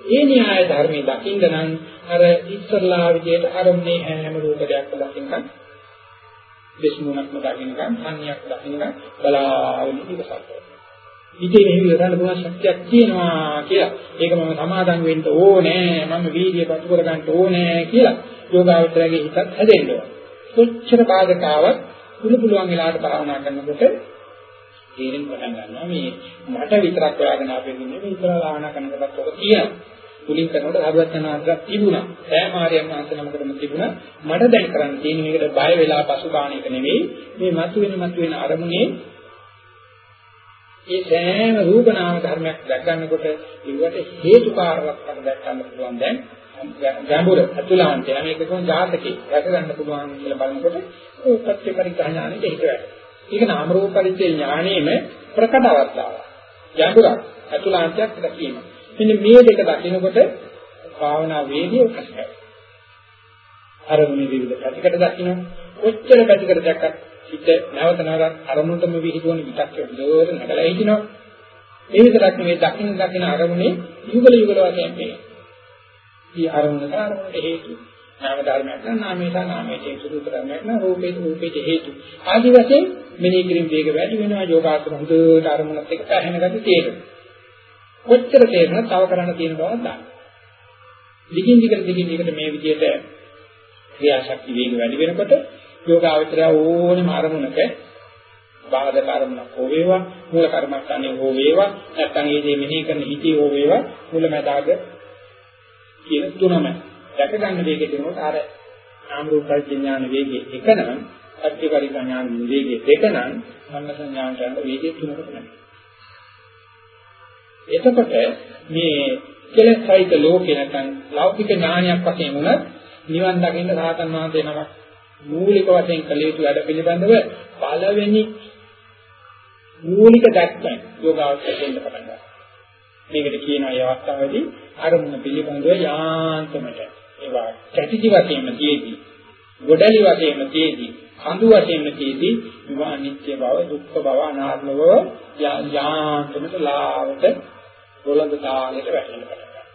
ඒ න්‍යාය ධර්මයේ දකින්න නම් අර ඉස්සල්ලා විදිහට අරමුණේ හැම රූපයක්ම දකින්න දෙස්මුණක්ම දකින්නකම් සංඥාවක් දකින්නකම් බලාගෙන ඉවසක්. ඉතින් එහෙම ඉවසන්න පුළුවන් ශක්තියක් තියෙනවා කියලා. ඒක මම සමාදන් වෙන්න ඕනේ. මම වීර්යය පසු කර ගන්න ඕනේ කියලා යෝගාවචරයේ හිතත් හැදෙන්න ඕන. කොච්චර බාධකාවක් පුළු පුළුවන් වෙලාවට භාවනා කරනකොට තේරෙන්න පටන් ගන්නවා මේ මට විතරක් හොයාගෙන ආපෙන්නේ මේ විතර භාවනා කරනකොටත් ඔක තියෙනවා. කුලින් කරනකොට හදවතනාවක් තිබුණා. සෑමාරියන් ආසනමකටම තිබුණා. මට දැන් කරන්න තියෙන මේකට බය වෙලා පසුබාහන එක නෙවෙයි. මේ මතුවෙන මතුවෙන අරමුණේ ඒ සෑම රූප නාම ධර්මයක් දැක් ගන්නකොට ඒවට හේතු කාරණාවක් අපිට දැක් ගන්න පුළුවන් දැන් ගැඹුර අතුලාන්තය මේක කොහොම ජාතකේ දැක ගන්න පුළුවන් කියලා බලනකොට ඒ උපත්ති පරිඥානෙට හිත වැඩ. ඒක නාම රූප පරිච්ඡේ ඥානෙම ප්‍රකට අවස්ථාවක්. ගැඹුරක් අතුලාන්තයක් දකින්න. මෙන්න මේ දෙක දකිනකොට භාවනා වේදිය උකස්කයි. අරමුණේ විවිධ පැතිකඩ දකින්න කොච්චර පැතිකඩ දැක්කත් හිත නැවත නැවතත් අරමුණටම විහිදුවන විතක් විදෝර නැගලා හිටිනවා. ඒ විතරක් නෙවෙයි දකින්න දකින්න අරමුණේ යුගල යුගල වශයෙන් පේනවා. ඊ අරමුණට අරමුණට හේතු. නාම ධර්මයක් නම් නාමයට නාමයට හේතු රූප ධර්මයක් නම් රූපයට රූපයට හේතු. ආදි වශයෙන් මෙනෙහි කිරීම වේග වැඩි වෙනවා යෝගාසන හොඳට අරමුණත් එක්ක පැහැෙන ගතිය තේරෙනවා. කොච්චර තේරුණත් තව කරන්න තියෙන බවක් දන්න. දිගින් දිගට දිගින් දිගට මේ විදිහට ක්‍රියාශක්තිය වේග වැඩි වෙනකොට යෝගාවචරය ඕනෙම අරමුණක බාධක අරමුණක් හෝ වේවා මූල කර්මස්ථානයේ හෝ වේවා නැත්නම් ඒ දේ මෙනෙහි කරන හිතේ හෝ වේවා මුලමදාග කියන තුනම දැක ගන්න වේගෙ දෙනකොට අර නාම රූප පරිඥාන වේගය එකනම් සත්‍ය පරිඥාන වේගය දෙකනම් සම්මසඥානට යන වේගය තුනකට නැහැ. එතකොට මේ කෙලෙසයික ලෝකේ නැත්නම් ලෞකික ඥානයක් වශයෙන් උනත් නිවන් දකින්න සාතන් වහන්සේ නමක් මූලික වශයෙන් කළ යුතු වැඩ පිළිබඳව පළවෙනි මූලික දැක්ම යෝගාවචරයෙන් පටන් ගන්නවා. මේකට කියනවා මේ අවස්ථාවේදී අරමුණ පිළිබඳව යාන්තමට ඒවා කැටිති වශයෙන්ම තියෙදී, ගොඩලි වශයෙන්ම තියෙදී, කඳු වශයෙන්ම තියෙදී මේවා අනිත්‍ය බව, දුක්ඛ බව, අනාත්ම බව යාන්තමට ලාවට බොළඳ තාලෙට වැටෙන්න පටන් ගන්නවා.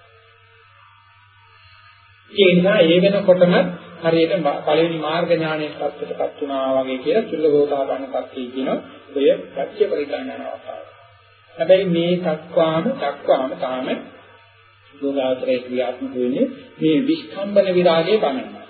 ඒ නිසා ඒ වෙනකොටම හරියට පළවෙනි මාර්ග ඥානයේ පස්සටපත් වුණා වගේ කියලා චුල්ලගෝතාපන්න පස්සේ කියන ඔය පත්‍ය පරිඥාන අවස්ථාව. හැබැයි මේ තක්වාම තක්වාම තාම යෝගාවතරේ ක්‍රියාත්මක වෙන්නේ මේ විස්කම්බන විරාගයේ පමණයි.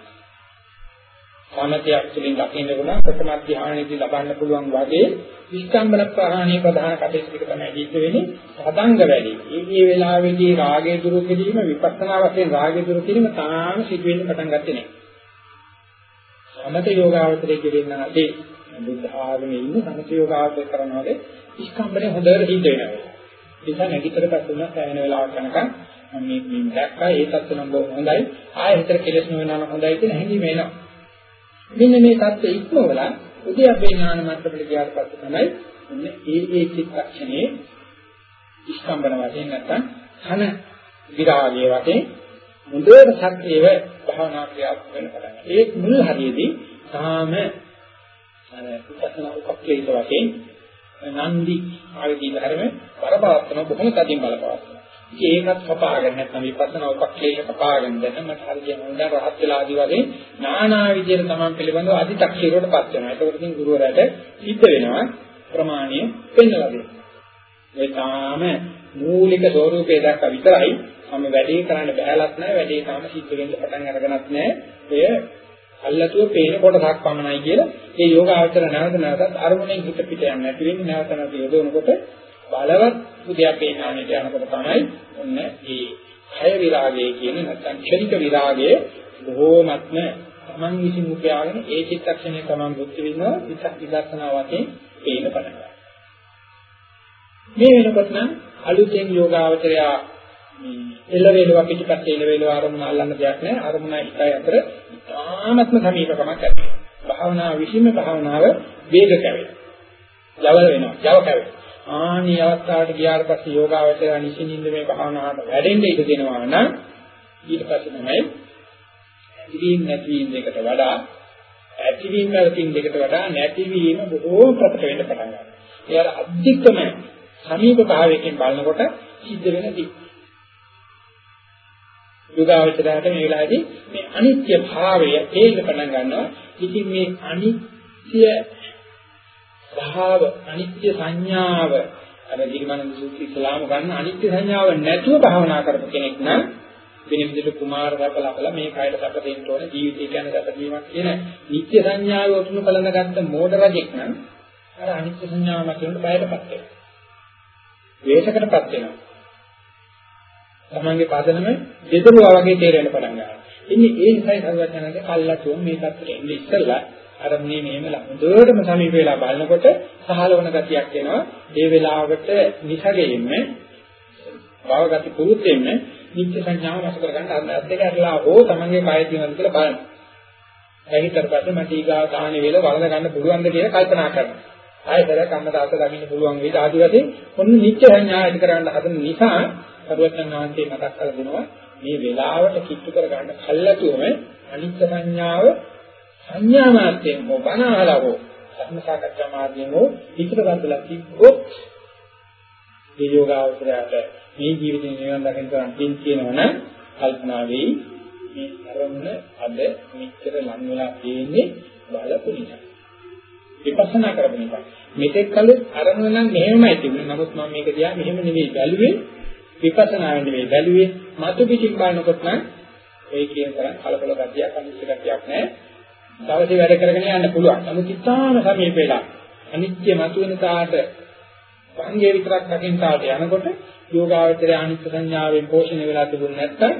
සමතියක් තුළින් දකින්න පුළුවන් ප්‍රථම ධ්‍යානයේදී ලබන්න පුළුවන් වගේ විස්කම්බන ප්‍රහාණී ප්‍රධාන කටයුතු ටික තමයි ජීවිත වෙන්නේ සදංග වැඩි. මේ වෙලාවේදී රාගය දුරු කිරීම විපස්සනා වශයෙන් රාගය දුරු කිරීම තාම සිදු වෙන්න පටන් ගත්තේ නැහැ. සමත යෝගාවතරේ කියන නැති බුද්ධ ආගමේ ඉන්න සමත යෝගාවතර කරනවාගේ විස්කම්බනේ හොඳට හිත වෙනවා. ඒ නිසා නැගිටතර පස්සෙන් සෑහෙන වෙලාවක් යනකම් මම මේ දැක්කා ඒ තත්ත්ව නම් බොහොම හොඳයි. ආයෙ හිතට කෙලස් නොවෙනවා නම් හොඳයි කියන හැඟීම එනවා. මෙන්න මේ தත්ත්වය ඉක්මවලා උද්‍යප්පේ ඥාන මට්ටමට ගියාට පස්සේ තමයි ඔන්න ඒ ඒ චිත්තක්ෂණේ ඉස්කම්බන වශයෙන් නැත්තම් ඝන විරාගයේ වශයෙන් මුදේට සත්‍යව භාවනා ක්‍රියාවක් වෙන පටන් ඒ මුල් හරියේදී තාම අර උපසන උපක්ලේශ වශයෙන් නන්දි ආදී ධර්ම පරබවත්තන බොහොම තදින් බලපවත්වන. ඒකත් කපාගෙන නැත්නම් විපස්සනා උපක්ලේශ කපාගෙන දැන් මට හරියට හොඳ රහත් වෙලා ආදි වගේ නානා විදිහට තමන් පිළිබඳව අධිතක්ෂීරවටපත් වෙනවා. ඒකවල ඉතින් ගුරුවරයාට සිද්ධ වෙනවා ප්‍රමාණීය වෙන්නලා දෙනවා. ඒ තාම මූලික ස්වરૂපේ දක්වා විතරයි මම වැඩේ කරන්න බැලලත් නැහැ වැඩේ තාම සිද්ධ වෙන්න පටන් අරගෙනත් නැහැ. එය අල්ලතුව පේන කොටසක් පමණයි කියලා මේ යෝගාවචර නැවත නැවතත් අරමුණෙන් හිත පිට යන්නේ නැති වෙන්නේ නැවත නැවත යොදවනකොට බලවත් උදයක් පේනානෙට යනකොට තමයි ඔන්න මේ කය විරාගය කියන නැත්නම් ක්ෂණික විරාගය බොහෝමත්ම තමන් විසින් උපයාගෙන ඒ චිත්තක්ෂණය තමන් බුද්ධ විඳිනවා විචක් විදර්ශනා වශයෙන් පේන පටන් මේ වෙනකොට නම් අලුතෙන් යෝගාවචරයා එළවේලව පිටිපස්සේ එළවේලව අරමුණ අල්ලන්න දෙයක් නැහැ. අරමුණයි හිතයි අතර ඉතාමත්ම සමීපකමක් ඇති. භාවනාව විසින්ම භාවනාව වේග කැවෙනවා. යවල වෙනවා. යව කැවෙනවා. ආනි අවස්ථාවට ගියාට පස්සේ යෝගාවචරය නිසින්ින්ද මේ භාවනාවට වැඩෙන්න ඉඩ දෙනවා නම් ඊට පස්සේ තමයි ඉදීන් නැතිවීම දෙකට වඩා ඇතිවීම නැතිවීම දෙකට වඩා නැතිවීම බොහෝ ප්‍රකට වෙන්න පටන් ගන්නවා. ඒ අර අධිකම සමීප භාවයකින් බලනකොට සිද්ධ වෙන දේ. යෝගාවචරයට මේ වෙලාවේදී මේ අනිත්‍ය භාවය තේින්න පටන් ගන්නවා. ඉතින් මේ අනිත්‍ය භාව අනිත්‍ය සංඥාව අර ධිරමනන්ද සූත්‍රය ඉස්ලාම ගන්න අනිත්‍ය සංඥාව නැතුව භාවනා කරපු කෙනෙක් නම් වෙන විදිහට කුමාර රැකලා මේ කයට සැප දෙන්න ඕනේ ජීවිතය කියන්නේ සැපදීමක් කියන නිත්‍ය සංඥාව උතුණු කලන ගත්ත මෝඩ රජෙක් නම් අර අනිත්‍ය සංඥාව මතින් බයටපත් වෙනවා. වේශකටපත් වෙනවා. තමන්ගේ පදනම දෙදරුවා වගේ තේරෙන්න පටන් ගන්නවා. ඉන්නේ ඒ නිසායි සර්වඥාගේ කල්ලාතුම් මේ තත්ත්වෙට එන්නේ ඉස්සෙල්ලා අර මේ මෙහෙම ලඟුඩටම සමීප වෙලා බලනකොට සහලවන ගතියක් එනවා. ඒ වෙලාවට නිසගෙින්ම භවගති පුරුද්දෙන්න නිත්‍ය සංඥාව රස කරගන්න අර දෙක ඇරලා හෝ තමන්ගේ කය තියෙනවද කියලා බලන්න. එහිතර පස්සේ මට ඊගා ගාහනේ වේල වළඳ ගන්න පුළුවන්ද කියලා කල්පනා කරනවා. ආයතරයක් අම්මදාස දකින්න පුළුවන් වේද ආදි වශයෙන් ඔන්න නිත්‍ය සංඥා ඇති කරගන්න හදන නිසා සරුවචන් වහන්සේ මතක් කරලා දෙනවා මේ වෙලාවට කිට්ටු කරගන්න කල්ලාතුම අනිත්‍ය සංඥාව සංඥා මාත්‍රයෙන් හෝ බණහලා හෝ සම්සාකච්ඡා මාර්ගයෙන් හෝ විතර බඳලා තිබ්බොත් මේ යෝගාවචරයට මේ ජීවිතේ නිවන් දකින්න තරම් පින් කියනවනම් කල්පනා වෙයි මේ අරමුණ අද මෙච්චර ලං වෙලා තියෙන්නේ බලපු නිසා. විපස්සනා කරපු නිසා. මෙතෙක් කල අරමුණ නම් මෙහෙමයි තිබුණේ. නමුත් මම මේක දිහා මෙහෙම නෙවෙයි බැලුවේ. විපස්සනාවෙන් නෙවෙයි බැලුවේ. මතු පිටින් බලනකොට නම් ඒ කියන තරම් කලබල ගතියක් අනිත්‍ය ගතියක් නැහැ. දවසේ වැඩ කරගෙන යන්න පුළුවන්. නමුත් ඉතාම සමීප වෙලා අනිත්‍ය මතුවෙන තාට සංගේ විතරක් දකින්න තාට යනකොට යෝගාවචරය අනිත්‍ය සංඥාවෙන් පෝෂණය වෙලා තිබුණ නැත්නම්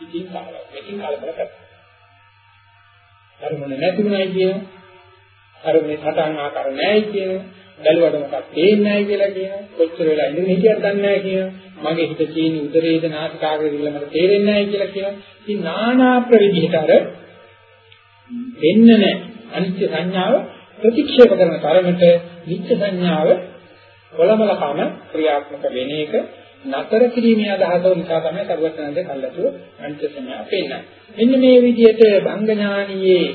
ඉතින් කාලයක්. ඉතින් කලබල කරනවා. අරමුණ නැතිුණයි කියන අරමුණේ සටහන් ආකාර නැහැ කියන බැලුවට මොකක් තේින්නේ නැහැ කියලා කියන කොච්චර වෙලා ඉඳන් හිටියත් දන්නේ නැහැ කියන මගේ හිත තියෙන උදරේද නාසිකාග්‍රේ කියලා මට තේරෙන්නේ නැහැ කියලා කියන ඉතින් নানা ප්‍රවිධියට අර දෙන්න අනිත්‍ය සංඥාව ප්‍රතික්ෂේප කරන තරමට නිත්‍ය සංඥාව කොළමලකම ක්‍රියාත්මක වෙන එක නතර කිරීමේ අදහස නිසා තමයි සර්වඥාන්සේ කල්ලාතු අනිත්‍ය සංඥා පෙන්නන්නේ. මෙන්න මේ විදිහට භංග ඥානියේ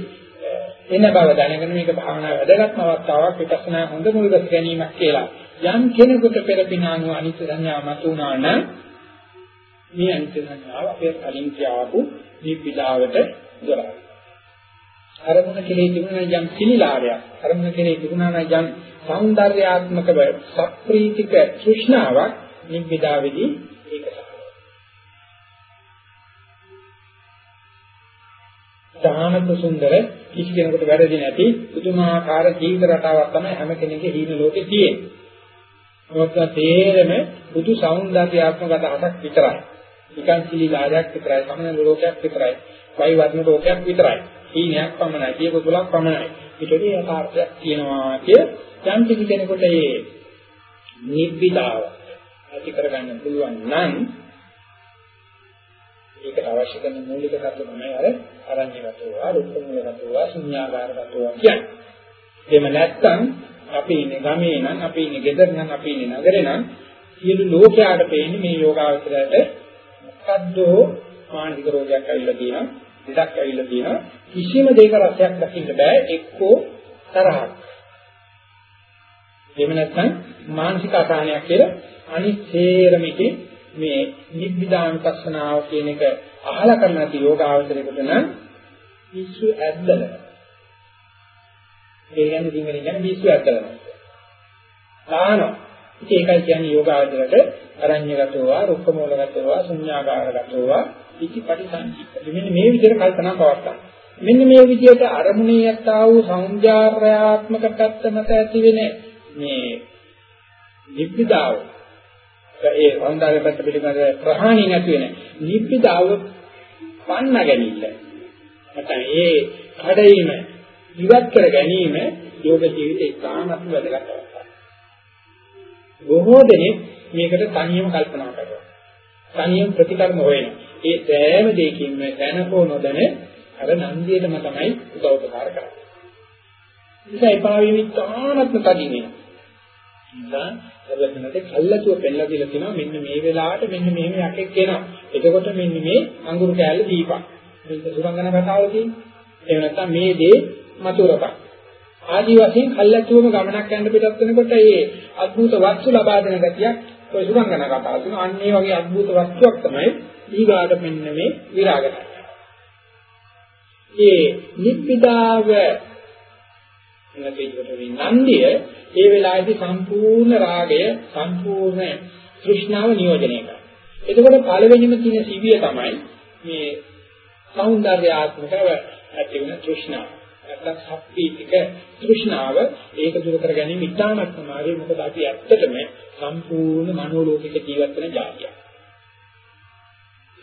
එන බව දැනගෙන මේක භාවනා වැදගත්ම අවස්ථාවක් විපස්සනා හොඳ මුල්ගස් ගැනීමක් කියලා. යම් කෙනෙකුට පෙරපිනානුව අනිත්‍ය සංඥා මතුණා නම් මේ අනිත්‍ය සංඥාව අපේ කලින් කියාපු නිබ්බිදාවට දොරයි. අරමුණ කෙරෙහි තිබුණා යම් සිලිලාරයක් අරමුණ කෙරෙහි තිබුණා යම් సౌందర్యාත්මකව සප්‍රීතික සුෂ්ණාවක් නිබ්බිදාවේදී ඒක දානක සුන්දර කිසි කෙනෙකුට වැරදි නැති පුදුමාකාර ජීවිත රටාවක් තමයි හැම කෙනෙකුගේ හීන ලෝකේ තියෙන්නේ. මොකද තේරෙම බුදු సౌందర్యාත්මක අදහසක් විතරයි. නිකන් සිලිලාරයක් විතරයි, සමන ලෝකයක් විතරයි, වෛවර්ණ ලෝකයක් විතරයි. හීනයක් පමණයි, කීප තුලක් පමණයි. ඊටදී යථාර්ථයක් තියෙනවා කිය යම් කිසි කෙනෙකුට මේ නිබ්බිදාව ඇති කරගන්න පුළුවන් නම් ඒකට අවශ්‍ය කරන මූලික தත්ත්ව තමයි අර අරඤ්‍යගතව, රුක්කමූලගතව, ශුන්‍යාකාරගතව කියන්නේ. එහෙම නැත්නම් අපි ඉන්නේ ගමේ නම්, අපි ඉන්නේ ගෙදර නම්, අපි ඉන්නේ නගරේ නම් සියලු ලෝකයාට පේන්නේ මේ යෝගාවචරයට මොකද්ද මානසික රෝගයක් ඇවිල්ලා තියෙනවා දෙයක් ඇවිල්ලා තියෙනවා කිසිම දෙයක රසයක් දකින්න බෑ. එක්කෝ තරහක්. එහෙම නැත්නම් මානසික අසහනයක් කියලා අනිත් හේරමිටි මේ නිබ්බිදාන පස්සනාව කියන එක අහලා කරන ඇති යෝගාවචරයකට නම් පිස්සු ඇද්දල. ඒ කියන්නේ සිංහලෙන් කියන්නේ පිස්සු ඇද්දල. තානවා ඉතින් ඒකයි කියන්නේ යෝගාවචරයට අරඤ්‍යගතෝවා රුක්කමූලගතෝවා ශුන්‍යාකාරගතෝවා ඉතිපටි සංකීර්ණ. මෙන්න මේ විදිහට කල්පනා පවත්තා. මෙන්න මේ විදිහට අරමුණේ යත්තා වූ සෞන්දර්යාත්මක පැත්ත මත ඇති වෙන මේ නිබ්බිදාව ඒ සෞන්දර්ය පැත්ත පිළිබඳ ප්‍රහාණි නැති වෙන නිබ්බිදාව පන්න ගැනීම. නැත්නම් ඒ කඩේම ඉවත් කර ගැනීම යෝග ජීවිතේ ඉතාමත් වැදගත් අවස්ථාවක්. බොහෝ දෙනෙක් මේකට තනියම කල්පනා කරනවා. තනියම ප්‍රතිකර්ම හොයනවා. ඒ සෑම දෙයකින්ම දැනකෝ නොදැන අර නන්දියටම තමයි උදව්පකාර කරන්නේ. නිසා එපා වීමි තානත්ම තදිනේ. නිසා සර්වඥාට කල්ලාතුව පෙන්ලා දීලා තිනවා මෙන්න මේ වෙලාවට මෙන්න මෙහෙම යකෙක් එනවා. එතකොට මෙන්න මේ අඟුරු කෑල්ල දීපන්. මේක සුරංගන කතාවල තියෙන්නේ. ඒ නැත්තම් මේ දේ මතුරපන්. ආදි වශයෙන් කල්ලාතුවම ගමනක් යන පිටත් වෙනකොට මේ අద్భుත වස්තු ලබා දෙන ගතියක් ඔය සුරංගන කතාව තුන අන්න ඒ වගේ අద్భుත වස්තුවක් තමයි ඊගාට මෙන්න මේ විරාගය. ඒ නිබ්බිදාව නැතිවට විනන්දිය ඒ වෙලාවේදී සම්පූර්ණ රාගය සම්පූර්ණ තෘෂ්ණාව නියෝජනය කරනවා. එතකොට පළවෙනිම තියෙන සිවිය තමයි මේ సౌందర్యාත්මකව ඇති වෙන තෘෂ්ණාව. නැත්නම් සප්පීතික තෘෂ්ණාව ඒක දුරු කර ගැනීම ඉතාමත් අමාරුයි. මොකද අපි ඇත්තටම සම්පූර්ණ මනෝලෝකික ජීවත් වෙන જાතියක්.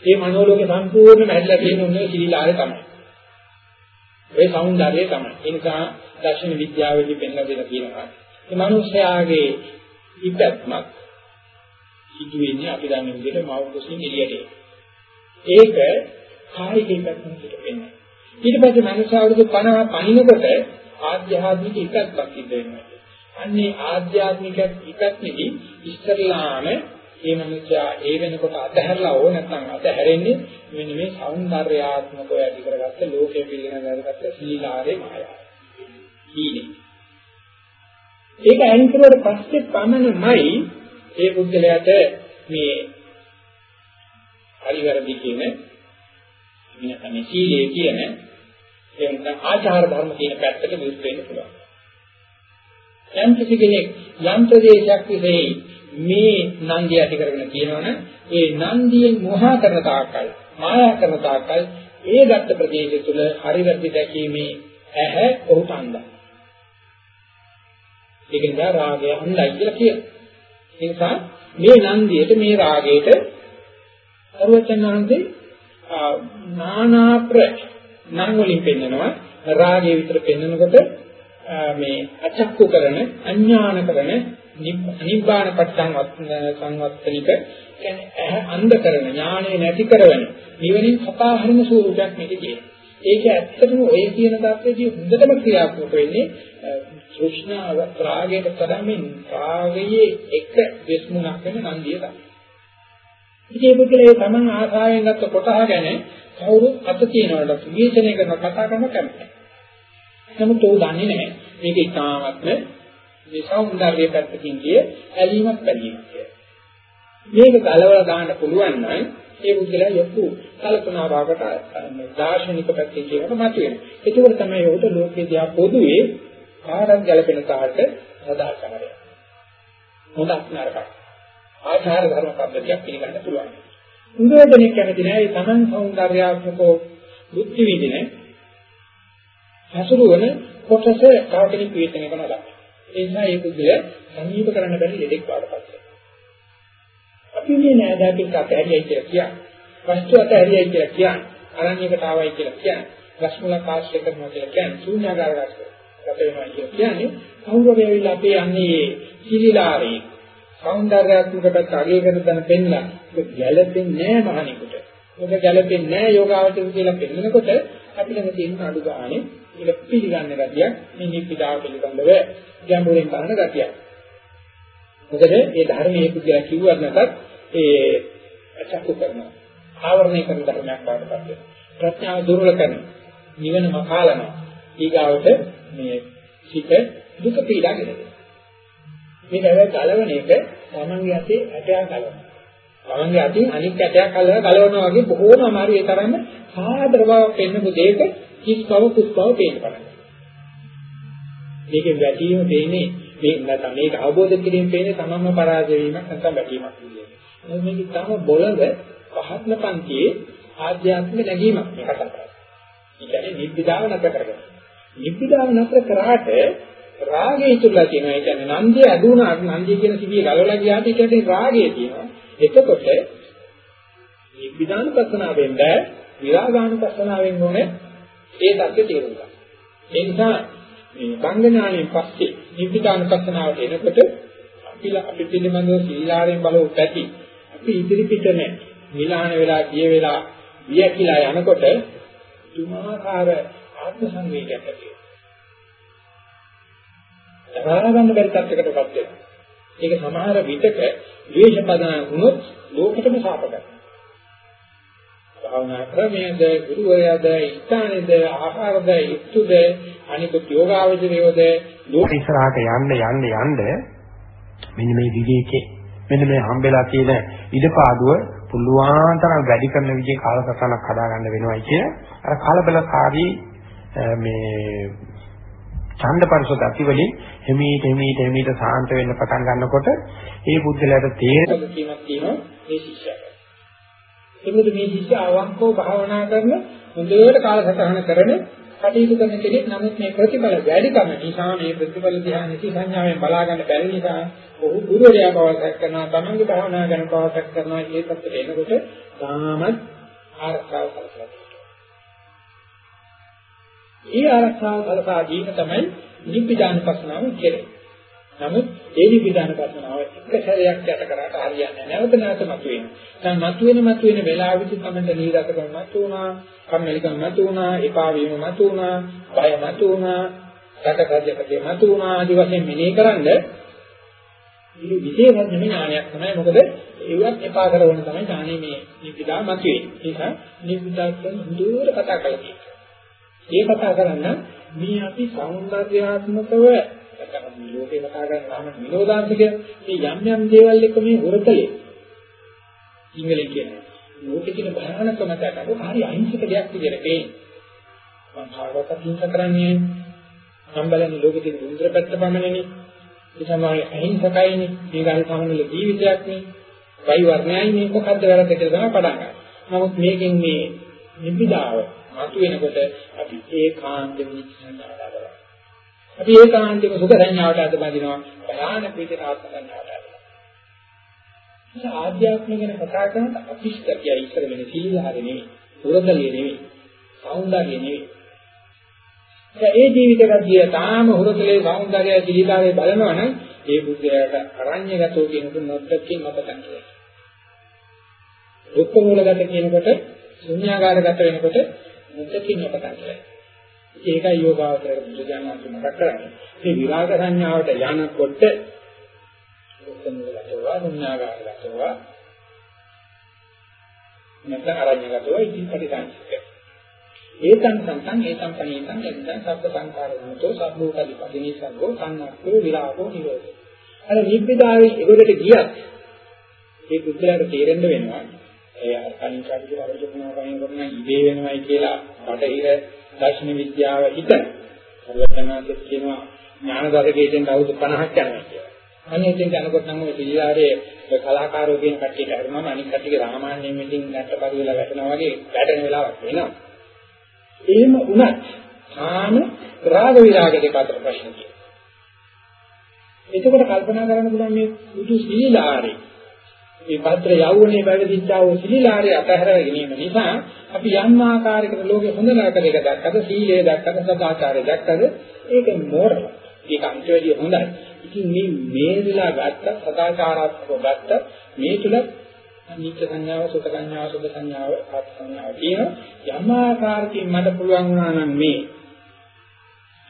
මේ මනෝලෝකේ සම්පූර්ණම ඇදලා තියෙන උන්නේ සීලාරේ තමයි. ඒ సౌందර්යය තමයි. ඒ නිසා දර්ශන විද්‍යාවේදී පෙන්ලා දෙලා තියෙනවා. මේ මිනිස්යාගේ ඉපැත්මක් සිදුවෙන්නේ අපි දන්න විදිහට මව කුසින් එළියට. ඒක කායික ඉපැත්මක් විදිහට වෙන්නේ. ඊට පස්සේ මිනිස් අවුරුදු 50 පණිනකොට ආධ්‍යාත්මික ඉපැත්මක් සිද්ධ වෙනවා. අන්නේ ආධ්‍යාත්මික ඉපැත්මෙදි ඉස්තරලාම ඒ මිනිස්යා ඒ වෙනකොට අතහැරලා ඕ නැත්නම් අතහැරෙන්නේ මෙන්න මේ సౌందర్యාත්මකව ඇති කරගත්ත ලෝකයේ පිළිගෙන දැරගත්ත සීලාරේ මායාව. සීලේ. ඒක අයින් කරුවට පස්සේ පමණමයි ඒ බුද්ධලයට මේ පරිවර්ධි කියන මෙන්න මේ සීලයේ කියන එහෙම ආචාර ධර්ම කියන පැත්තට විරුද්ධ වෙන්න පුළුවන්. යම් කිසි කෙනෙක් යම් ප්‍රදේශයක් විසෙයි මේ නන්දිය ඇති කරගෙන කියනවනම් ඒ නන්දියෙන් මොහා කරන තාක්කල් මායා කරන තාක්කල් ඒ ගත්ත ප්‍රදේශය තුළ හරි වැරදි දැකීමේ ඇහැ ඔහුට අන්දයි. ඒක නිසා රාගය අන්දයි කියලා කියනවා. ඒ නිසා මේ නන්දියට මේ රාගයට අරුවචනාන්දේ නානා ප්‍ර නම් වලින් පෙන්නනවා රාගය විතර පෙන්නකොට මේ අචක්කු කරන අඥාන කරන නිබ්බාන පට්ඨං සංවත්තනික කියන්නේ ඇහැ අන්ධ කරන ඥානෙ නැති කරන නිවනින් කපා හරින ස්වරූපයක් මේක කියන්නේ. ඒක ඇත්තටම ඔය කියන ධර්මයේදී හොඳටම ක්‍රියාත්මක වෙන්නේ කුෂ්ණාව රාගයට තරමින් රාගයේ එක විශ්මුණක් වෙන නන්දිය තමයි. ඉතින් මේකේ තමන් ආසාවෙන් ගත්ත කොටහ ගැන කවුරුත් අත කියනවට විචනය කරන කතා කරන කැමති. නමුත් ਉਹ දන්නේ නැහැ. මේක ඉතාමත්ම මේ සෞන්දර්යය පැත්තකින් ගියේ ඇලීමක් පැලීමක් මේක ගලවලා දාන්න පුළුවන් නම් ඒ පුද්ගලයා යොකු කල්පනාවාකට දාර්ශනික පැත්තේ කියනකට මතුවෙන. ඒකවල තමයි උට ලෝකේ දිහා පොදුවේ කාටත් ගැලපෙන කාට සදාචාරය. හොඳක් නරකක්. ආචාර ධර්ම පද්ධතියක් පිළිගන්න පුළුවන්. උදේදෙනෙක් කැමති නැහැ ඒ තමන් సౌందర్యාත්මකෝ බුද්ධ විදිනේ හසුරුවන කොටස කාටෙනි පීඩනය කරනවා. ඒ නිසා ඒක දුර සමීප කරන්න බැරි දෙයක් වාටපත් වෙනවා. අපි මේ නෑදෑකෙක් අතහැරියයි කියලා කියන්නේ. වස්තු අතහැරියයි කියලා කියන්නේ. අරණ්‍යකට ආවයි කියලා කියන්නේ. රස්මුලක් ආශ්‍රය කරනවා කියලා කියන්නේ. ශූන්‍යාකාර රස්ය. ගත වෙනවා කියලා කියන්නේ කවුරු වෙවිලා අපේ අන්නේ සිලිලාරේ సౌందర్యාත්මක පැත්ත අගය කරන දන පෙන්නලා ඒක ගැළපෙන්නේ නෑ මහණෙකුට. ඒක ගැළපෙන්නේ නෑ යෝගාවචර කියලා පෙන්නකොට අපිට මේ තියෙන අඩු ගානේ ඒක පිළිගන්න ගතියක් මේ නිපිටාව පිළිබඳව ගැඹුරින් බලන ගතියක්. මොකද මේ ධර්මයේ පුද්ගලයා කිව්වත් නැතත් ඒ අචක්කු කරනවා. ආවරණය කරන ධර්මයක් වඩපත් වෙනවා. ප්‍රඥාව දුර්වල කරනවා. නිවන මකාලනවා. ඊගාවට මේ සිත දුක පීඩා ගෙනදෙනවා. මේක හැබැයි ගලවන එක තමන්ගේ අතේ ඇටයක් ගලවනවා. තමන්ගේ අතින් අනිත් ඇටයක් අල්ලලා ගලවනවා වගේ බොහෝම අමාරු ඒ තරම්ම සාදර බවක් පෙන්නපු දෙයක කිස් බව කුස් බව පේන්න පටන් ගන්නවා. මේකේ වැටීම දෙන්නේ මේ නැත්නම් මේක අවබෝධ කිරීම පේන්නේ තමන්ම පරාජය වීමක් නැත්නම් වැටීමක් කියන්නේ. මේක තම බොළඳ පහත්ම පන්තියේ ආධ්‍යාත්මික නැගීමක් මේ කතා කරන්නේ. ඒ කියන්නේ නිබ්බිදාව නැතර කරගන්න. නිබ්බිදාව නැතර කරාට රාගය ඉතුරුලා තියෙනවා. ඒ කියන්නේ නන්දිය අදුණා නන්දිය කියන සිවිය ගලවලා ගියාට ඒ කියන්නේ රාගය තියෙනවා. එතකොට නිබ්බිදාන පස්සනාවෙන් බෑ විරාගාන පස්සනාවෙන් ඕනේ ඒ தත්ත්වය තේරුම් ගන්න. ඒ නිසා මේ බංගඥාණයෙන් පස්සේ නිබ්බිදාන පස්සනාවට එනකොට අපි අපි පිළිබඳව සීලාරයෙන් බලව පැති අපි ඉදිරි පිට නැහැ. මිලාන වෙලා ගිය වෙලා වියකිලා යනකොට තුමාකාර ආත්ම සංවේගයක් ඇති වෙනවා. දරා ගන්න බැරි තත්යකටපත් වෙනවා. ඒක සමහර විටක ද්වේෂ පදන වුණොත් ලෝකෙටම සාප කරනවා. භාවනා ක්‍රමයේද ගුරුවරයාද ස්ථානයේද ආහාරද යුක්තුද අනිකුත් යෝගාවචරයේද ලෝක ඉස්සරහට යන්න යන්න යන්න මෙන්න මේ විවේකේ මෙන්න මේ හම්බෙලා තියෙන ඉඩපාඩුව පුළුවන් තරම් වැඩි කරන විදිහේ කාලසටහනක් හදාගන්න වෙනවයි කිය අර කලබලකාරී මේ ඡන්දපරස ගති වලින් හිමීට හිමීට හිමීට සාන්ත වෙන්න පටන් ගන්නකොට ඒ බුද්ධලයට තේරෙන කීමක් තියෙනවා මේ ශිෂ්‍යයාට. එමුද මේ ශිෂ්‍ය අවංකව භාවනා කරන හොඳට කාලසටහන කරන කටයුතු කරන කෙනෙක් නමුත් මේ ප්‍රතිඵල වැඩිකම නිසා මේ ප්‍රතිඵල දිහා නිසි සංඥාවෙන් බලා ගන්න බැරි නිසා ඔහු ගුරුවරයා බවසක් කරනවා තමන්ගේ භාවනා ගැන බවසක් කරනවා ඒ පැත්තට එනකොට තාමත් ආරක්ෂාව කරගන්නවා. ඒ ආරක්ෂාව සලසා දීම තමයි නිබ්බිදාන පස්නාව කියන්නේ. නමුත් ඒ නිබ්බිදාන පස්නාව එක සැරයක් යට කරාට හරියන්නේ නැහැ. නැවත නැවත මතුවෙන. දැන් මතුවෙන මතුවෙන වෙලාවෙදි තමයි නීරසකම මතුවුණා, කම්මැලිකම මතුවුණා, එපා වීම මතුවුණා, බය මතුවුණා, සැකසජ්ජකේ මතුවුණා ආදි වශයෙන් මෙනෙහි කරන්ද මේ විශේෂ ඥානයක් තමයි මොකද ඒවත් එපා කරන තමයි ඥානෙ මේ නිබ්බිදා මතුවේ. ඒ නිසා නිබ්බිදා කියන හොඳට කතා කරලා තියෙනවා. ඒ කතා කරන්න මේ අපි කරන මේ ලෝකේ කතා කරනවා නම් නිරෝධාංශ කියන්නේ මේ යම් යම් දේවල් එක්ක මේ හොරතලේ ඉංග්‍රීසි කියන්නේ ලෝකේ කියන භයානකම දැකලා හරි අහිංසක දෙයක් විදිහට පේන්නේ. මම කාටවත් අහිංසක කරන්නේ නම් බලන්නේ ලෝකේ තියෙන දුන්දර පැත්ත පමණනේ. ඒ තමයි අහිංසකයිනේ. මේක හරි සාමාන්‍ය ජීවිතයක්නේ. වයි වර්ණයයි මේක මොකද්ද වැරද්ද කියලා තමයි පටන් ගන්න. නමුත් මේකෙන් මේ නිබ්බිදාව මතුවෙනකොට අපි ඒකාන්ත නිච්චනතාවට අපි ඒකාන්තෙම සුඛ සංඥාවට අද බඳිනවා. භයානක විදිහට ආත්ම සංඥාවට අද. ඒක ආධ්‍යාත්මික ගැන කතා කරනකොට අපිෂ්ඨකය ඉස්සර වෙන සීලහරේ නෙවෙයි. පුරදලිය නෙවෙයි. සෞන්දර්යය නෙවෙයි. ඒ ජීවිත ගතිය තාම හුරතලේ සෞන්දර්යය සීලාවේ බලනවනම් ඒ බුද්ධයාට අරඤ්‍යගතෝ කියන දුන්නොත්කින් මතක ගන්නවා. දුක්ඛ මූලගත කියනකොට ශුන්‍යාකාරගත වෙනකොට මුත්තකින් අපතන් කරන්නේ. ඒකයි යෝගාවචරයේ බුදුජානක මතක් කරන්නේ. මේ විරාග සංඥාවට යනකොට උත්තමවලටවා ශුන්‍යාකාරයටවා නැත්නම් අරඤ්‍යගතව ඉති පරිසංසික. ඒතං සම්තං ඒතං පණීතං එතං සබ්බ සංකාරණතෝ සබ්බෝකදි පදිනී සබ්බෝ සංනක්ඛෝ විරාගෝ නිරෝධෝ. අර නිබ්බිදාවේ ඒකට ගියත් ඒ පුද්ගලයාට තේරෙන්න වෙනවා ඒ කලින් කඩේ වරදකුණා වයින් කරන ඉදී වෙනවයි කියලා බටහිර දර්ශන විද්‍යාව හිතන. සර්වඥාන්සේ කියනවා ඥාන දර්ශකයෙන් අවුරුදු 50ක් යනවා කියලා. අනේ ඉතින් යනකොට නම් ඔය පිළිලාරේ කලාකාරෝ කියන කට්ටියට හරිනම අනිත් කට්ටියගේ සාමාන්‍යයෙන් මෙතින් නැට්ටපරි වෙලා වැටෙනවා වගේ වැටෙන වෙලාවක් වෙනවා. එහෙම වුණත් කාම රාග විරාග දෙක අතර ප්‍රශ්න තියෙනවා. එතකොට කල්පනා කරන්න පුළුවන් මේ බුදු සීලාරේ මේ භද්‍ර යෞවනයේ වැඩිච්චා වූ සීලාරේ අතහැර ගැනීම නිසා අපි යම් ආකාරයකට ලෝකේ හොඳ නරක දෙක දැක්කද සීලය දැක්කද සදාචාරය දැක්කද ඒක මෝරල. ඒක අන්තිමේදී හොඳයි. ඉතින් මේ මේ විලා ගත්ත සදාචාරාත්මකව ගත්ත මේ තුල නිත්‍ය සංඥාව සුඛ සංඥාව සුභ සංඥාව ආත් සංඥාව කියන යම් ආකාරකින් මට පුළුවන් වුණා නම් මේ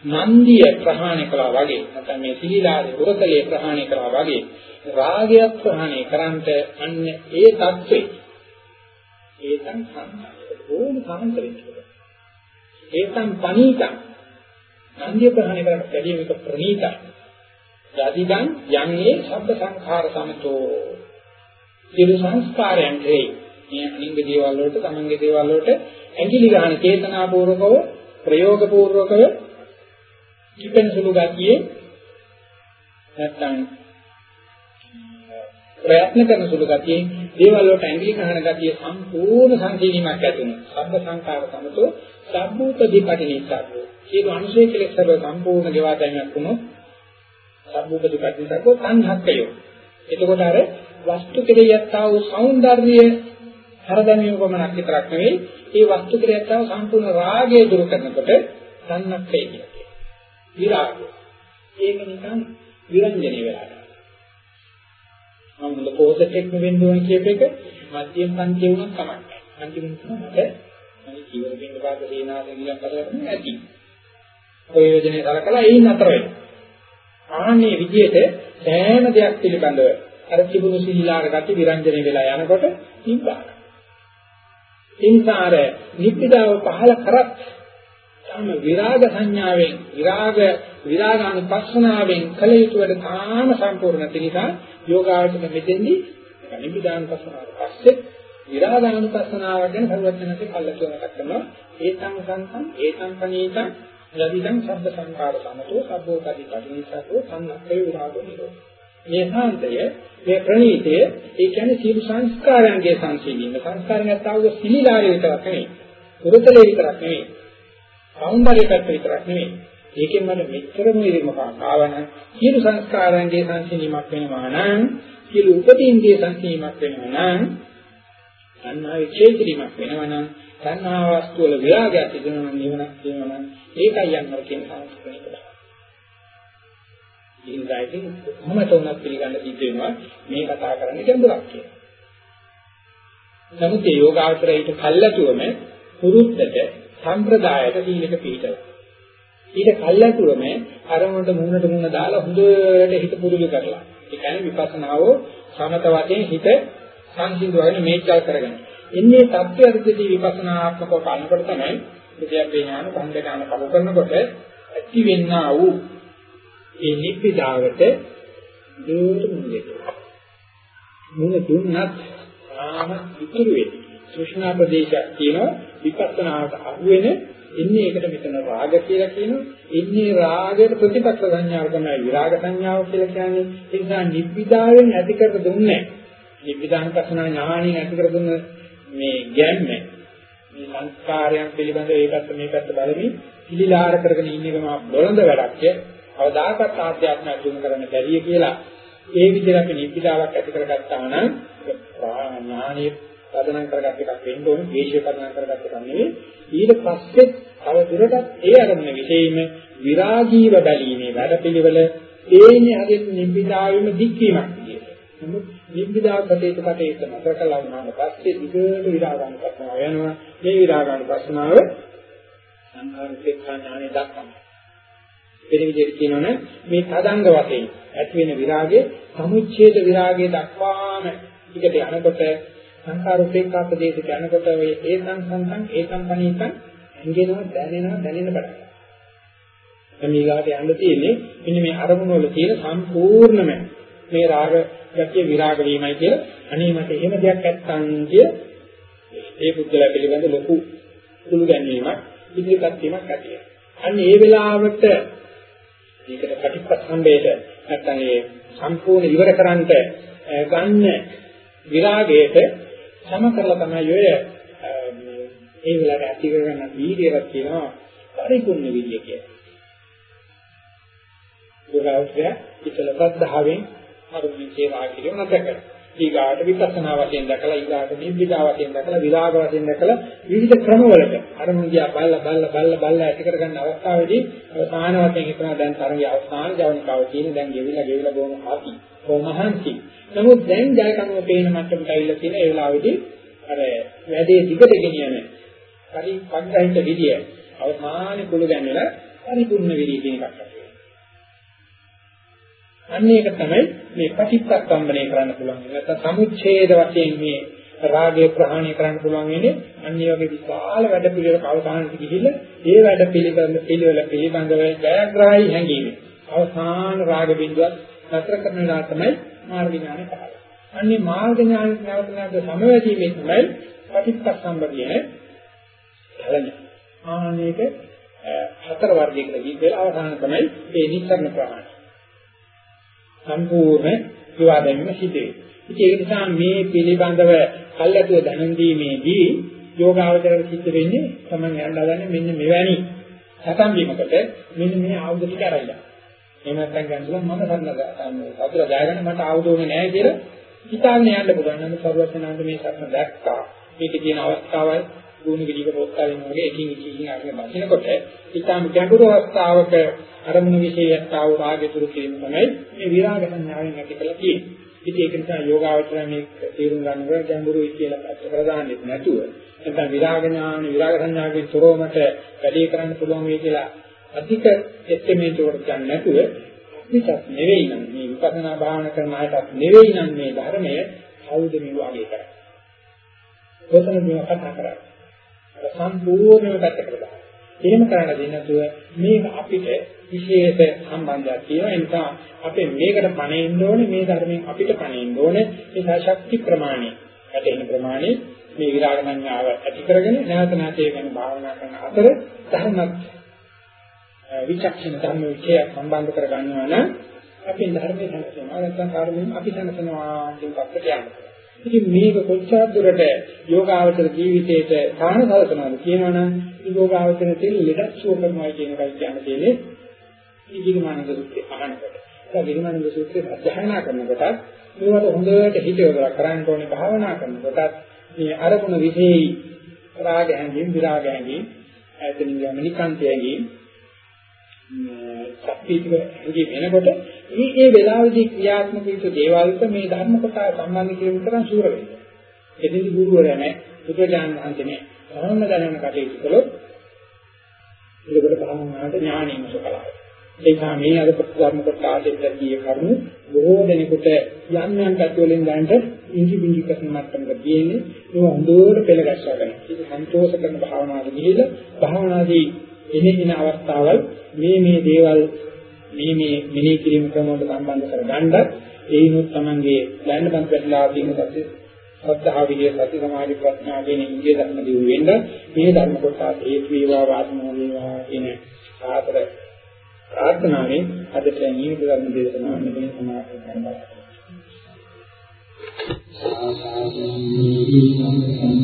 නන්දිය ප්‍රහාණය කළා වගේ නැත්නම් මේ සීලාවේ උරතලයේ ප්‍රහාණය කළා වගේ රාගය ප්‍රහාණය කරන්ට අන්න ඒ தත්ත්වේ ඒකන් ඕන කාන්තරෙට ඒකන් පනීතං නන්දිය ප්‍රහාණය කරන්න බැරි මේක ප්‍රණීතයි යදිදං යන්නේ ශබ්ද සංඛාර සමතෝ. සියලු සංස්කාරයන් කෙරෙහි. මේ අනිංග දේවල් වලට තමන්ගේ දේවල් වලට ඇඟිලි ගන්න චේතනාපූර්වකව ප්‍රයෝගපූර්වකව කිපෙන සුළු ගතියේ නැත්නම් ප්‍රයත්න කරන සුළු ගතියේ දේවල් වලට ඇඟිලි ගන්න ගතිය සම්පූර්ණ සංකීර්ණයක් ඇති වෙනවා. සබ්බ සංකාර සමතෝ සබ්බූපදීපටිනිස්සග්ගෝ. සියලු අනුශේ කෙලෙස් සර්ව සම්පූර්ණ ගෙවා දැමීමක් වුණොත් සබ්බූපදීපටිනිස්සග්ගෝ සංහක්කයෝ. එතකොට අර වස්තු කෙරෙහිත්තා වූ సౌందර්යය හරදැමීම පමණක් විතරක් නෙවෙයි, ඒ වස්තු කෙරෙහිත්තා වූ සම්පූර්ණ රාගය දුරු කරනකොට සංහක්කය කියනවා. විරාගය. ඒක නිකන් විරංජනේ වෙලා ගන්නවා. මම මුල කෝසෙට්ෙක්ම වෙන්න ඕන කියප එක මධ්‍යම පන්තිය වුණත් කමක් නැහැ. අන්තිමට තමයි මම ජීවන බින්ද පාද සේනාවෙන් ඉලක්ක කරගෙන ඇති. ප්‍රයෝජනේ සලකලා එයින් අතර වෙනවා. ආන්නේ විදිහට සෑම දෙයක් පිළිබඳව අර තිබුණු සීලාර ගති විරංජනේ වෙලා යනකොට නිබ්බාන. ඒ නිසා අර නිබ්බිදාව පහල කරත් තම විරාග සංඥාවෙන් විරාග විරාගානුපස්සනාවෙන් කල යුතුවට තාම සම්පූර්ණ නැති නිසා යෝගාවචර මෙතෙන්දී නිබ්බිදානුපස්සනාවට පස්සේ විරාගානුපස්සනාව ගැන සරුවත්නන්සේ කල්ලාතුනක් කරනවා ඒතං සංසං ඒතං පනීතං යදිදං සබ්බ සංකාර සමතෝ සබ්බෝපදී පටිනිසතෝ සංනක්ඛේ විරාගෝ නිරෝධ. මේ සාන්තය මේ ප්‍රණීතය ඒ කියන්නේ සියලු සංස්කාරයන්ගේ සංසිඳීම. සංස්කාරයන් නැත්නම් සිලිලාරය විතරක් නෙවෙයි පුරතලේ විතරක් නෙවෙයි సౌందර්ය පැත්ත විතරක් නෙවෙයි. ඒකෙන් මට මෙච්චරම ඉරිමක ආවන සියලු සංස්කාරයන්ගේ සංසිඳීමක් වෙනවා නම් සියලු උපදීන්ගේ සංසිඳීමක් වෙනවා නම් සංනාවේ ඡේත්‍රීමක් වෙනවා නම් සංනා වස්තු වල විරාගයක් තිබෙනවා නම් නිවනක් තියෙනවා නම් ඒකයි යන්නර කියන සංස්කෘතික බව. ඉන්ද්‍රයිතින් කොහොමද උනත් පිළිගන්න සිද්ධ වෙනවා මේ කතා කරන්නේ ගැඹුරක් කියලා. නමුත් ඒ යෝගාවචරයට කල්ලාතුවම පුරුද්දට සම්ප්‍රදායට සීලක පිළිතල. ඊට කල්ලාතුරම අරමුණට මූණට මූණ දාලා හොඳට හිත පුරුදු කරලා. ඒ කියන්නේ විපස්සනාව සමත වශයෙන් හිත සංසිඳවගෙන මේචල් කරගෙන. එන්නේ තත්ත්වයකදී විපස්සනාත්මකව බලනකොට තමයි විද්‍යාවේ ඥාන සංදේශන කව කරනකොට ඇති වෙන්නා වූ ඒ නිබ්බිදාවට දුරු මුලේ. මුල දුන්නත් ආම ඉතුරු වෙන්නේ. සුෂ්ණා ප්‍රදේශයක් කියනවා විපස්සනාවට අහු වෙන ඉන්නේ ඒකට මෙතන රාග කියලා කියනවා. ඉන්නේ රාගයට ප්‍රතිපක්ෂ සංඥාව තමයි විරාග සංඥාව කියලා කියන්නේ. ඒ නිසා නිබ්බිදාවෙන් ඇති කර දුන්නේ නිබ්බිදාන පස්සනා ඥාණයෙන් ඇති කර දුන්න මේ ගැම්ම මේ සංස්කාරයන් පිළිබඳව ඒකත් මේකත් බලමින් පිළිලාර කරගෙන ඉන්න එක මා බොළඳ වැඩක්. අවදාකත් ආධ්‍යාත්මය දුරු කරන්න බැරිය කියලා ඒ විදිහට අපි නිබ්බිදාවක් ඇති කරගත්තා නම් ඥානීය පදනම් කරගත් එකක් වෙන්න ඕනේ දේශය පදනම් කරගත් එකක් නෙවෙයි. ඊට පස්සේ තව දුරටත් ඒ අරමුණ විශේෂයෙන්ම විරාගීව බැලීමේ වැඩපිළිවෙල ඒන්නේ හරියට නිබ්බිදාවෙම දික්වීමක් විදියට. නමුත් නිබ්බිදා කටේට කටේට නතර කළා වුණාට පස්සේ දිගට විරාගාන ප්‍රශ්නාව යනවා. මේ විරාගාන ප්‍රශ්නාව සංඛාර උපේක්ෂා ඥානෙ දක්වනවා. වෙන විදිහට කියනවනේ මේ තදංග වශයෙන් ඇති වෙන විරාගයේ සමුච්ඡේද විරාගයේ දක්වාම ටිකට යනකොට සංකාර උපේක්ඛා ප්‍රදේශයට යනකොට ඔය ඒකං සංසං ඒකං පණීතං ඇඟෙනවා දැනෙනවා දැනෙන බඩ. දැන් ඊගාට යන්න තියෙන්නේ මෙන්න මේ අරමුණ වල තියෙන සම්පූර්ණම මේ රාග ගතිය විරාග වීමයි කියලා අනේ මට එහෙම දෙයක් නැත්තම් කිය ඒ පුද්ගලයා පිළිබඳ ලොකු කුළු ගැනීමක් ඉදිරිපත් වීමක් ඇතියි. අන්න ඒ වෙලාවට මේකට ප්‍රතිපස්සම්බේට නැත්තම් ඒ සම්පූර්ණ ඉවර කරන්නට ගන්න විරාගයට සම කරලා තමයි ඔය ඒ වෙලාවට ඇති කරගන්න වීර්යයක් කියනවා පරිපූර්ණ විදිය කියලා. යෝගාවචරය ඉතලපත් දහවෙන් අරුමින් සේවා කිරීම නැත කරනවා. ඊගාට විපස්සනා වශයෙන් දැකලා ඊගාට නිබ්බිදා වශයෙන් දැකලා විරාග වශයෙන් දැකලා විවිධ ක්‍රමවලට අරමුණියා බල්ලා බල්ලා බල්ලා බල්ලා ඇති කරගන්න අවස්ථාවේදී අවසාන වශයෙන් හිතනවා දැන් තරගේ අවසාන ජවනිකාව තියෙන දැන් ගෙවිලා ගෙවිලා බොහොම හාති කොමහන්ති නමුත් දැන් ජයකම පේන මට්ටමට ඇවිල්ලා තියෙන ඒ වෙලාවේදී අර වැඩේ දිගට ගෙනියන පරි පග්ගහිත විදිය අවසාන කුළු ගැන්වලා පරිපූර්ණ විදිය කියන එකක් අන්න ඒක තමයි මේ පටිච්චසම්පන්නය කරන්න පුළුවන්. නැත්නම් සමුච්ඡේද වශයෙන් මේ රාගය ප්‍රහාණය කරන්න පුළුවන් වෙන්නේ අන්න ඒ වගේ විශාල වැඩ පිළිවෙලක අවසානට ගිහිල්ලා ඒ වැඩ පිළිබඳ පිළිවෙල පිළිබඳව ජයග්‍රහයි හැඟීම. අවසාන රාග බිඳුවත් නතර කරන වෙලාව තමයි මාර්ග ඥානෙ පහළ. අන්නේ මාර්ග ඥානෙ නැවත නැවත සමවැදීමේ තමයි පටිච්චසම්පන්නය බලන්නේ. ආනේක හතර වර්ගයකට දීලා අවසාන තමයි මේ නිස්සරණ ප්‍රහාණය. සම්පූර්ණ විවාදයෙන් සිදුවේ. ඉතින් ඒ නිසා මේ පිළිබඳව කල්ැතුව දැනුම් දීමේදී යෝගාවචරයට සිද්ධ වෙන්නේ තමයි යන්න හදන්නේ මෙන්න මෙවැනි සතන් වීමකට මෙන්න මේ ආයුධ ටික අරගෙන. එහෙම නැත්නම් ගන්නවා මම සම්මත සතුර ජයගන්න මට ආයුධ ඕනේ නැහැ කියලා හිතාගෙන යන්න පුළුවන්. නම් සර්වඥාන්ත මේ සත්‍ය දැක්කා. මේකේ තියෙන අවස්ථාවල් ගුණ විදික පොත්තාලින් වගේ එකින් එකින් අරගෙන බසිනකොට ඊටාම ගැඹුරු අවස්ථාවක අරමුණු විශේෂයක් ආව රාගය තුරු කිරීම තමයි මේ විරාග සංඥාවෙන් ඇති කළ තියෙන්නේ. ඉතින් ඒක නිසා යෝගාවචරය මේ තේරුම් ගන්නකොට ගැඹුරුයි කියලා පැත්ත ප්‍රදාන්නෙත් නැතුව නැත්නම් විරාග ඥාන විරාග සංඥාවෙන් තොරවමට වැඩි කරන්න පුළුවන් වෙයි කියලා අධික එස්ටිමේට් ගන්න නැතුව අපිටත් නෙවෙයි නම් මේ විපස්සනා භාවනා කරන අයටත් නෙවෙයි නම් මේ ධර්මය කවුද මේ වගේ කරන්නේ. කොතනද මේ කතා කරන්නේ? සම්පූර්ණව පැත්තකට දාන්න. එහෙම කරන්න දෙන්නේ නැතුව මේක අපිට විශේෂ සම්බන්ධයක් තියෙනවා. ඒ නිසා අපේ මේකට පණෙන්න ඕනේ මේ ධර්මයෙන් අපිට පණෙන්න ඕනේ ඒ ශක්ති ප්‍රමාණය. ඇතෙන ප්‍රමාණය මේ විරාග සංඥාව ඇති කරගෙන නැවත නැවත ගැන භාවනා කරන අතර ධර්මත් විචක්ෂණ ධර්ම විචය සම්බන්ධ කර ගන්නවා නම් අපි ධර්මයේ සංකේතනවා නැත්නම් කාර්යයෙන් අපි සංකේතනවා කියන පැත්තට යනවා. ඉතින් මේක කොච්චර දුරට යෝගාවචර ජීවිතේට සාහන සලසනවාද කියනවනම් යෝගාවචර තියෙන ලෙඩක් සුව කරනවා කියන එකයි කියන්න තියෙන්නේ. ඉදිරිමානන්ද සූත්‍රය අහනකොට. ඒ ඉදිරිමානන්ද සූත්‍රය අධ්‍යයනය කරනකොට මේවට හොඳට හිත යොදලා කරන්න ඕනේ භාවනා කරනකොට මේ අරමුණ විශේෂයි රාග හැඟීම් විරාග හැඟීම් ඇතනින් යම නිකාන්තය හැඟීම් ශක්තියක ඉඳි වෙනකොට මේ ඒ වෙලාවේදී ක්‍රියාත්මක වෙච්ච දේවල්ට මේ ධර්ම කොට සම්බන්ධ කිරීම තරම් සූර වෙනවා. එදිනදි ගුරුවරයා නැහැ, බුදුජානක අන්තිමේ සමන්න දැනන කටයුතු කළොත් ඒකට භාවනාවට ඥාණීම සකලා. ඒ නිසා මේ අද ධර්ම කොට ආදෙද්දී කරුණු බොහෝ දෙනෙකුට යම් යම් කටවලින් ගන්නට ඉංගි බිංගි කරන මට්ටමක තියෙන්නේ ඒ හොඳට පෙළ ගැස්වගෙන. ඒක සන්තෝෂ කරන භාවනාවට ගිහිල්ලා භාවනාදී එනකින අවස්ථාවල් මේ මේ දේවල් මේ මේ මෙනෙහි කිරීම ක්‍රම වලට සම්බන්ධ කරගන්නත් ඒිනුත් තමන්ගේ දැනන බඳ පැටලා තියෙන සත්‍ය සද්ධා විදිය සති සමාධි ප්‍රඥා කියන ඉන්දිය ධර්ම දියු වෙන්න මේ ධර්ම කොටස හේතු වේවා වාසනා වේවා කියන ආතර ප්‍රාර්ථනාවෙන් අදට නියමිත ධර්ම දේශනාව මෙතන සමාප්ත කරනවා. ආසාවෙන් සම්පූර්ණ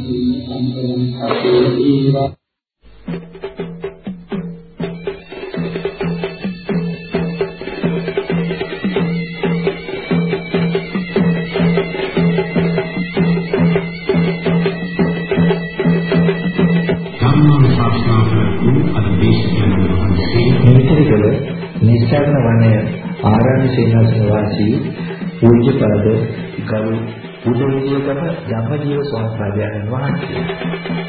සම්පූර්ණ මෙතනකල ආරණ්‍ය සේනාසන වාසී පූජ්‍යපද ගරු උදේවිදේකම ධම්මජීව ස්වාමීන් වහන්සේ.